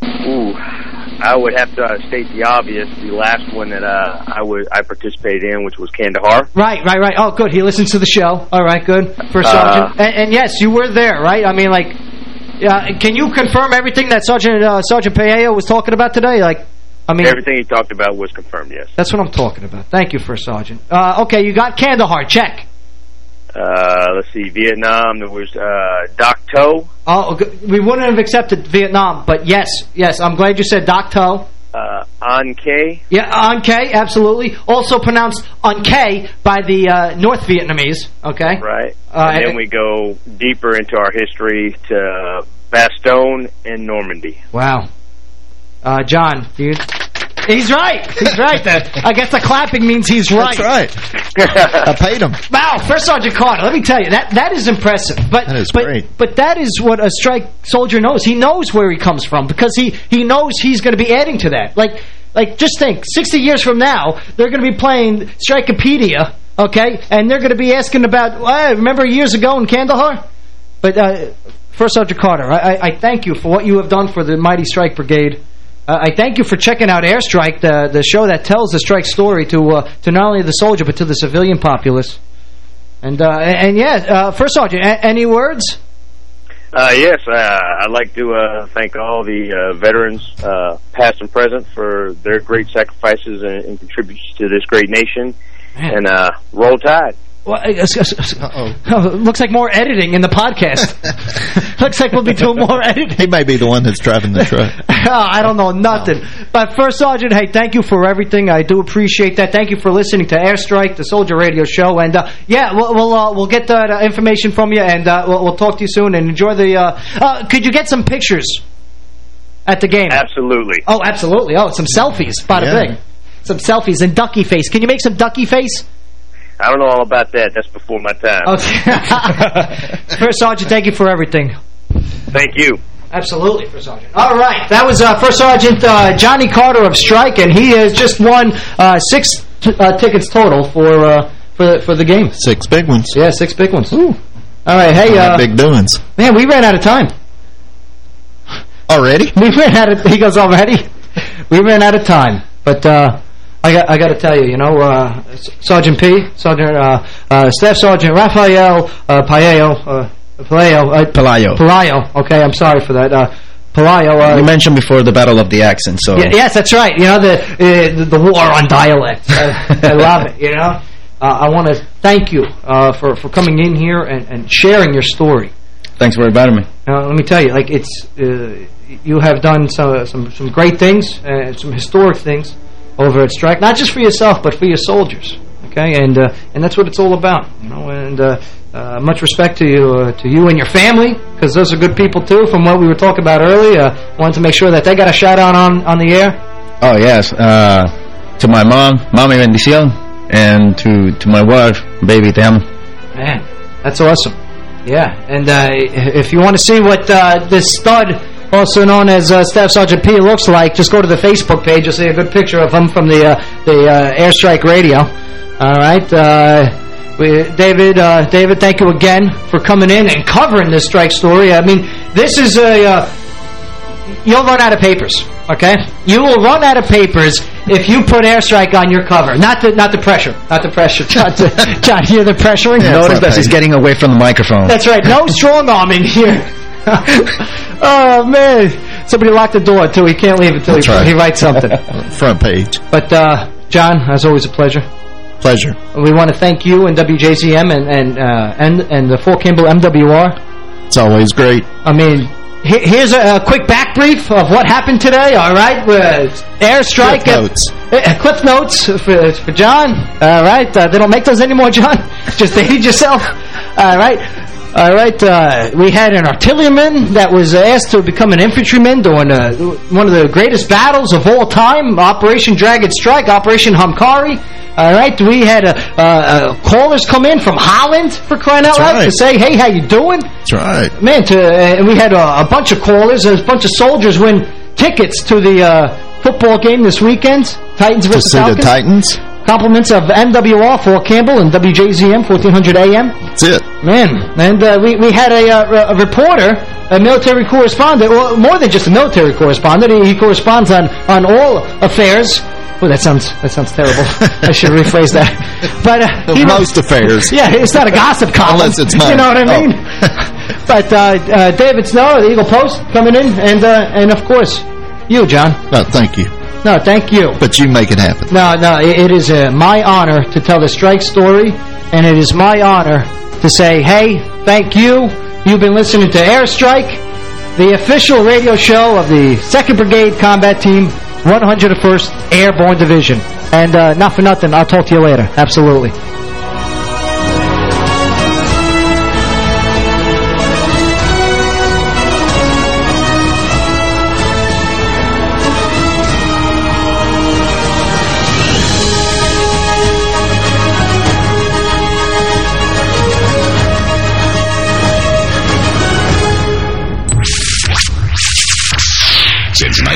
Ooh, I would have to uh, state the obvious. The last one that uh, I would I participated in, which was Kandahar. Right, right, right. Oh, good. He listens to the show. All right, good. First Uh, Sergeant. And, and yes, you were there, right? I mean, like, uh, can you confirm everything that Sergeant uh, Sergeant Pelayo was talking about today? Like, I mean, Everything he talked about was confirmed. Yes. that's what I'm talking about. Thank you, First Sergeant. Uh, okay, you got Kandahar. Check. Uh, let's see, Vietnam. There was uh, Dak To. Oh, we wouldn't have accepted Vietnam, but yes, yes, I'm glad you said Dak To. Uh, K. Yeah, K, absolutely. Also pronounced An K by the uh, North Vietnamese, okay? Right. Uh, and then we go deeper into our history to Bastogne and Normandy. Wow. Uh, John, do you... He's right. He's right. I guess the clapping means he's right. That's right. I paid him. Wow, First Sergeant Carter, let me tell you, that that is impressive. But, That is but, great. But that is what a strike soldier knows. He knows where he comes from because he, he knows he's going to be adding to that. Like, like just think, 60 years from now, they're going to be playing Strikeopedia, okay? And they're going to be asking about, uh, remember years ago in Kandahar? But uh, First Sergeant Carter, I, I, I thank you for what you have done for the Mighty Strike Brigade. Uh, I thank you for checking out Airstrike, the the show that tells the strike story to uh, to not only the soldier but to the civilian populace. And uh, and, and yeah, uh, First Sergeant, any words? Uh, yes, uh, I'd like to uh, thank all the uh, veterans, uh, past and present, for their great sacrifices and, and contributions to this great nation. And uh, roll tide. Well, uh, oh, looks like more editing in the podcast. looks like we'll be doing more editing. He may be the one that's driving the truck. Oh, I don't know nothing. But First Sergeant, hey, thank you for everything. I do appreciate that. Thank you for listening to Airstrike, the Soldier Radio Show. And uh, yeah, we'll we'll, uh, we'll get that uh, information from you, and uh, we'll, we'll talk to you soon. And enjoy the. Uh, uh, could you get some pictures at the game? Absolutely. Oh, absolutely. Oh, some selfies. Bada Yeah. bing. Some selfies and ducky face. Can you make some ducky face? I don't know all about that. That's before my time. Okay. First Sergeant, thank you for everything. Thank you. Absolutely, First Sergeant. All right, that was uh, First Sergeant uh, Johnny Carter of Strike, and he has just won uh, six t uh, tickets total for uh, for for the game. Six big ones. Yeah, six big ones. Ooh. All right, hey, uh, big doings. man, we ran out of time. Already? We ran out of. He goes already. We ran out of time, but. Uh, I got, I got to tell you, you know, uh, Sergeant P, Sergeant, uh, uh, Staff Sergeant Rafael uh, Paeo, uh, Pelayo, uh, Pelayo. Pelayo. Okay, I'm sorry for that. Uh, Pelayo. Uh, you mentioned before the Battle of the Accent, so yes, that's right. You know, the uh, the, the war on dialect. I, I love it, you know. Uh, I want to thank you uh, for, for coming in here and, and sharing your story. thanks for inviting me. Uh, let me tell you, like, it's uh, you have done some, some, some great things, and some historic things over at Strike, not just for yourself, but for your soldiers. Okay, and uh, and that's what it's all about, you know. And uh, uh, much respect to you, uh, to you and your family, because those are good people too. From what we were talking about earlier, uh, wanted to make sure that they got a shout out on on the air. Oh, yes. Uh, to my mom, Mami Bendición, and to, to my wife, Baby Te Amo. Man, that's awesome. Yeah, and uh, if you want to see what uh, this stud, also known as uh, Staff Sergeant P, looks like, just go to the Facebook page. You'll see a good picture of him from the uh, the uh, Airstrike Radio. All right, uh, we, David. Uh, David, thank you again for coming in and covering this strike story. I mean, this is a. Uh, You'll run out of papers, okay? You will run out of papers if you put airstrike on your cover. Not the not the pressure, not the pressure. John, John hear the pressuring? Notice that he's getting away from the microphone. That's right. No strong arm in here. oh, man. Somebody locked the door, too. He can't leave until he, right. he writes something. Front page. But, uh, John, as always, a pleasure. Pleasure. We want to thank you and WJZM and and uh, and, and the Fort Campbell MWR It's always great. I mean, here's a, a, quick back brief of what happened today, all right? Uh, airstrike. Cliff notes. Uh, cliff notes for, for John, all right? Uh, they don't make those anymore, John. Just dated yourself, all right? All right, uh, we had an artilleryman that was asked to become an infantryman during uh, one of the greatest battles of all time, Operation Dragon Strike, Operation Hamkari. All right, we had uh, uh, callers come in from Holland for crying out loud right. to say, "Hey, how you doing?" That's right, man. To uh, and we had a, a, bunch of callers and a bunch of soldiers win tickets to the uh, football game this weekend. Titans versus to see Falcons. the Titans. Compliments of MWR, for Campbell, and WJZM, 1400 AM. That's it. Man, and uh, we, we had a, uh, a, reporter, a military correspondent, well, more than just a military correspondent. He, he corresponds on, on all affairs. Oh, that sounds that sounds terrible. I should rephrase that. But uh, most know, affairs. Yeah, it's not a gossip column. Unless it's mine. You know what I mean? Oh. but uh, uh, David Snow, the Eagle Post, coming in, and uh, and of course you, John. No, thank you. No, thank you. But you make it happen. No, no, it, it is uh, my honor to tell the strike story, and it is my honor to say, hey, thank you. You've been listening to Airstrike, the official radio show of the 2nd Brigade Combat Team, 101st Airborne Division. And uh, not for nothing, I'll talk to you later. Absolutely.